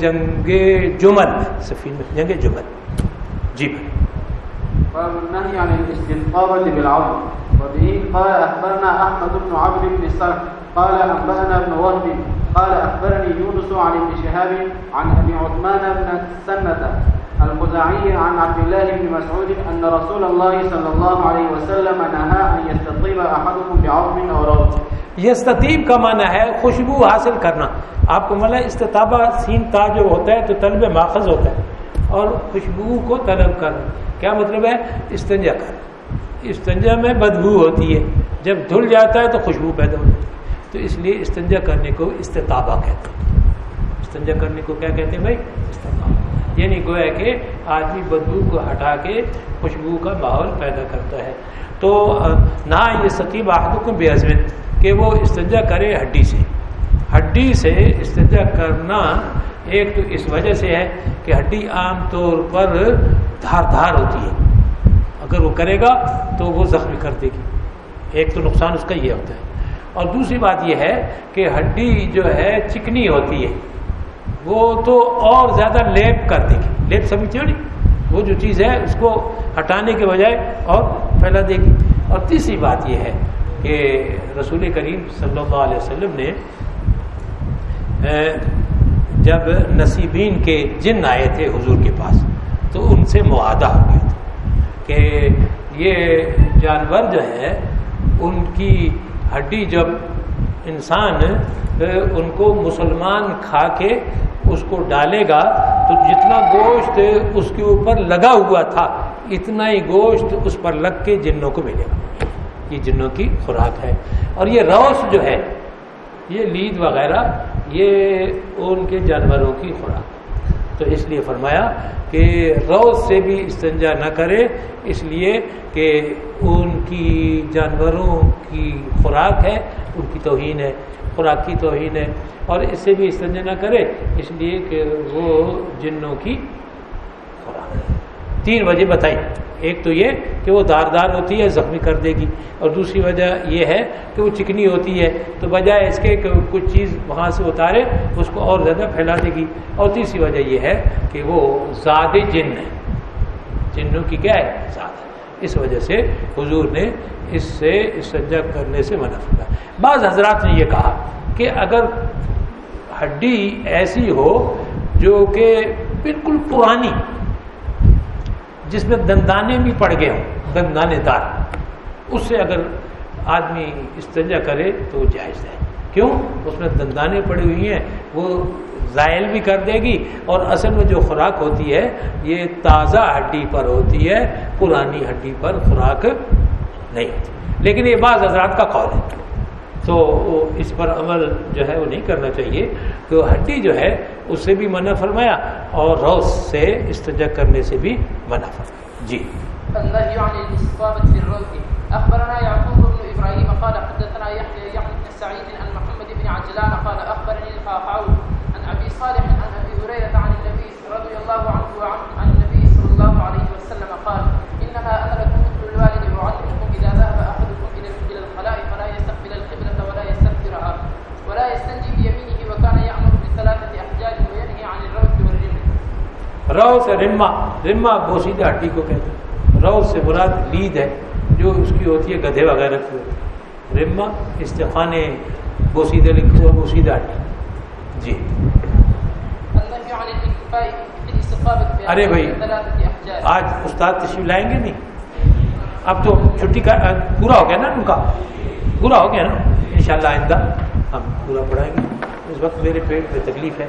جنگ جمل سفین جنگ جمل جی۔ بھائی وبه قال أخبرنا أحمد بن عبد بن الصرف قال أنبأنا ابن وهب. قال أخبرني يونس عن ابن شهاب عن أبي عثمان بن السنة الخزاعي عن عبد الله بن مسعود أن رسول الله صلى الله عليه وسلم نهى أن يستطيب أحدكم بعظم أو روض یستطیب کا معنی ہے خوشبو حاصل کرنا۔ آپ کو ملا استطابہ سین تا جو ہوتا ہے تو طلب ماخذ ہوتا ہے۔ اور خوشبو کو طلب کرنا۔ کیا مطلب ہے؟ استنجا کرنا۔ استنجا میں بدبو ہوتی ہے۔ جب دھل جاتا ہے تو خوشبو پیدا ہوتی ہے۔ تو اس لیے استنجا کرنے کو استطابہ کہتے ہیں۔ استنجا کرنے کو کیا کہتے ہیں بھائی؟ یعنی گویا کہ آدمی بدبو کو ہٹا کے خوشبو کا ماحول پیدا کرتا ہے۔ تو نہ یہ سکیب آہد کو بے عزم، کہ وہ استنجا کرے ہڈی سے۔ ہڈی سے استنجا کرنا ایک تو اس وجہ سے ہے کہ ہڈی عام طور پر دھار دھار ہوتی ہے۔ اگر وہ کرے گا تو وہ زخمی کر دے گی۔ ایک تو نقصان اس کا یہ ہوتا ہے۔ اور دوسری بات یہ ہے کہ ہڈی جو ہے چکنی ہوتی ہے۔ وہ تو اور زیادہ لیپ کر دے گی لیپ سمجھتے ہو نہیں وہ جو چیز ہے، اس کو ہٹانے کے بجائے اور پھیلا دے گی۔ اور تیسری بات یہ ہے کہ رسول کریم صلی اللہ علیہ وسلم نے جب نصیبین کے جن آئے تھے حضور کے پاس، تو ان سے معاہدہ ہو گیا تھا کہ یہ جانور جو ہے ان کی ہڈی جب انسان ان کو مسلمان کھا کے اس کو ڈالے گا تو جتنا گوشت اس کے اوپر لگا ہوا تھا، اتنا ہی گوشت اس پر لگ کے جنوں کو ملے گا۔ یہ جنوں کی خوراک ہے۔ اور یہ روس جو ہے، یہ لید وغیرہ، یہ ان کے جانوروں کی خوراک تو اس لیے فرمایا کہ روز سے بھی استنجا نہ کرے، اس لیے کہ ان کی جانوروں کی خوراک ہے، ان کی توہین ہے، خوراک کی توہین ہے، اور اس سے بھی استنجا نہ کرے، اس لیے کہ وہ جنوں کی خوراک ہے۔ تین وجہ بتائی۔ ایک تو یہ کہ وہ دار دار ہوتی ہے، زخمی کر دے گی۔ اور دوسری وجہ یہ ہے کہ وہ چکنی ہوتی ہے۔ تو بجائے اس کے کہ کچھ چیز وہاں سے اتارے، اس کو اور زیادہ پھیلا دے گی۔ اور تیسری وجہ یہ ہے کہ وہ زیادہ جن ہے۔ جنوں کی کیا ہے؟ زیادہ اس وجہ سے حضور نے اس سے استجا کرنے سے منع کیا بعض حضرات نے یہ کہا کہ اگر ہڈی ایسی ہو جو کہ بالکل پرانی جس میں دندانے بھی پڑ گئے ہوں، دندانے دار۔ اس سے اگر آدمی استنجا کرے تو وہ جائز ہے۔ کیوں؟ اس میں دندانے پڑی ہوئی ہیں، وہ زائل بھی کر دے گی۔ اور اصل میں جو خوراک ہوتی ہے، یہ تازہ ہڈی پر ہوتی ہے، پرانی ہڈی پر خوراک نہیں ہوتی۔ لیکن یہ بعض حضرات کا قول ہے۔ تو اس پر عمل جو ہے وہ نہیں کرنا چاہیے تو ہڈی جو ہے اس سے بھی منع فرمایا اور روز سے استجا کرنے سے بھی منع فرمایا۔ جی۔ یعنی أخبرنا يعقوب بن إبراهيم قال حدثنا يحيى يعني بن سعيد عن محمد بن عجلان قال أخبرني القعقاع عن أبي صالح عن أبي هريرة عن النبي رضي الله عنه وعنه عن روث رما رما بوسیدہ ہڈی کو کہتے ہیں۔ روث سے مراد لید ہے، جو اس کی ہوتی ہے گدھے وغیرہ کی ہوتی ہے۔ رما استفانے بوسیدہ لکھو اور بوسیدہ ہڈی۔ جی۔ ارے بھائی، آج استاد تشریف لائیں گے نہیں؟ اب تو چھٹی کا، پورا ہو گیا نا ان کا؟ پورا ہو گیا نا؟ انشاءاللہ آئندہ ہم پورا پڑھائیں گے۔ اس وقت میرے پیٹ میں تکلیف ہے۔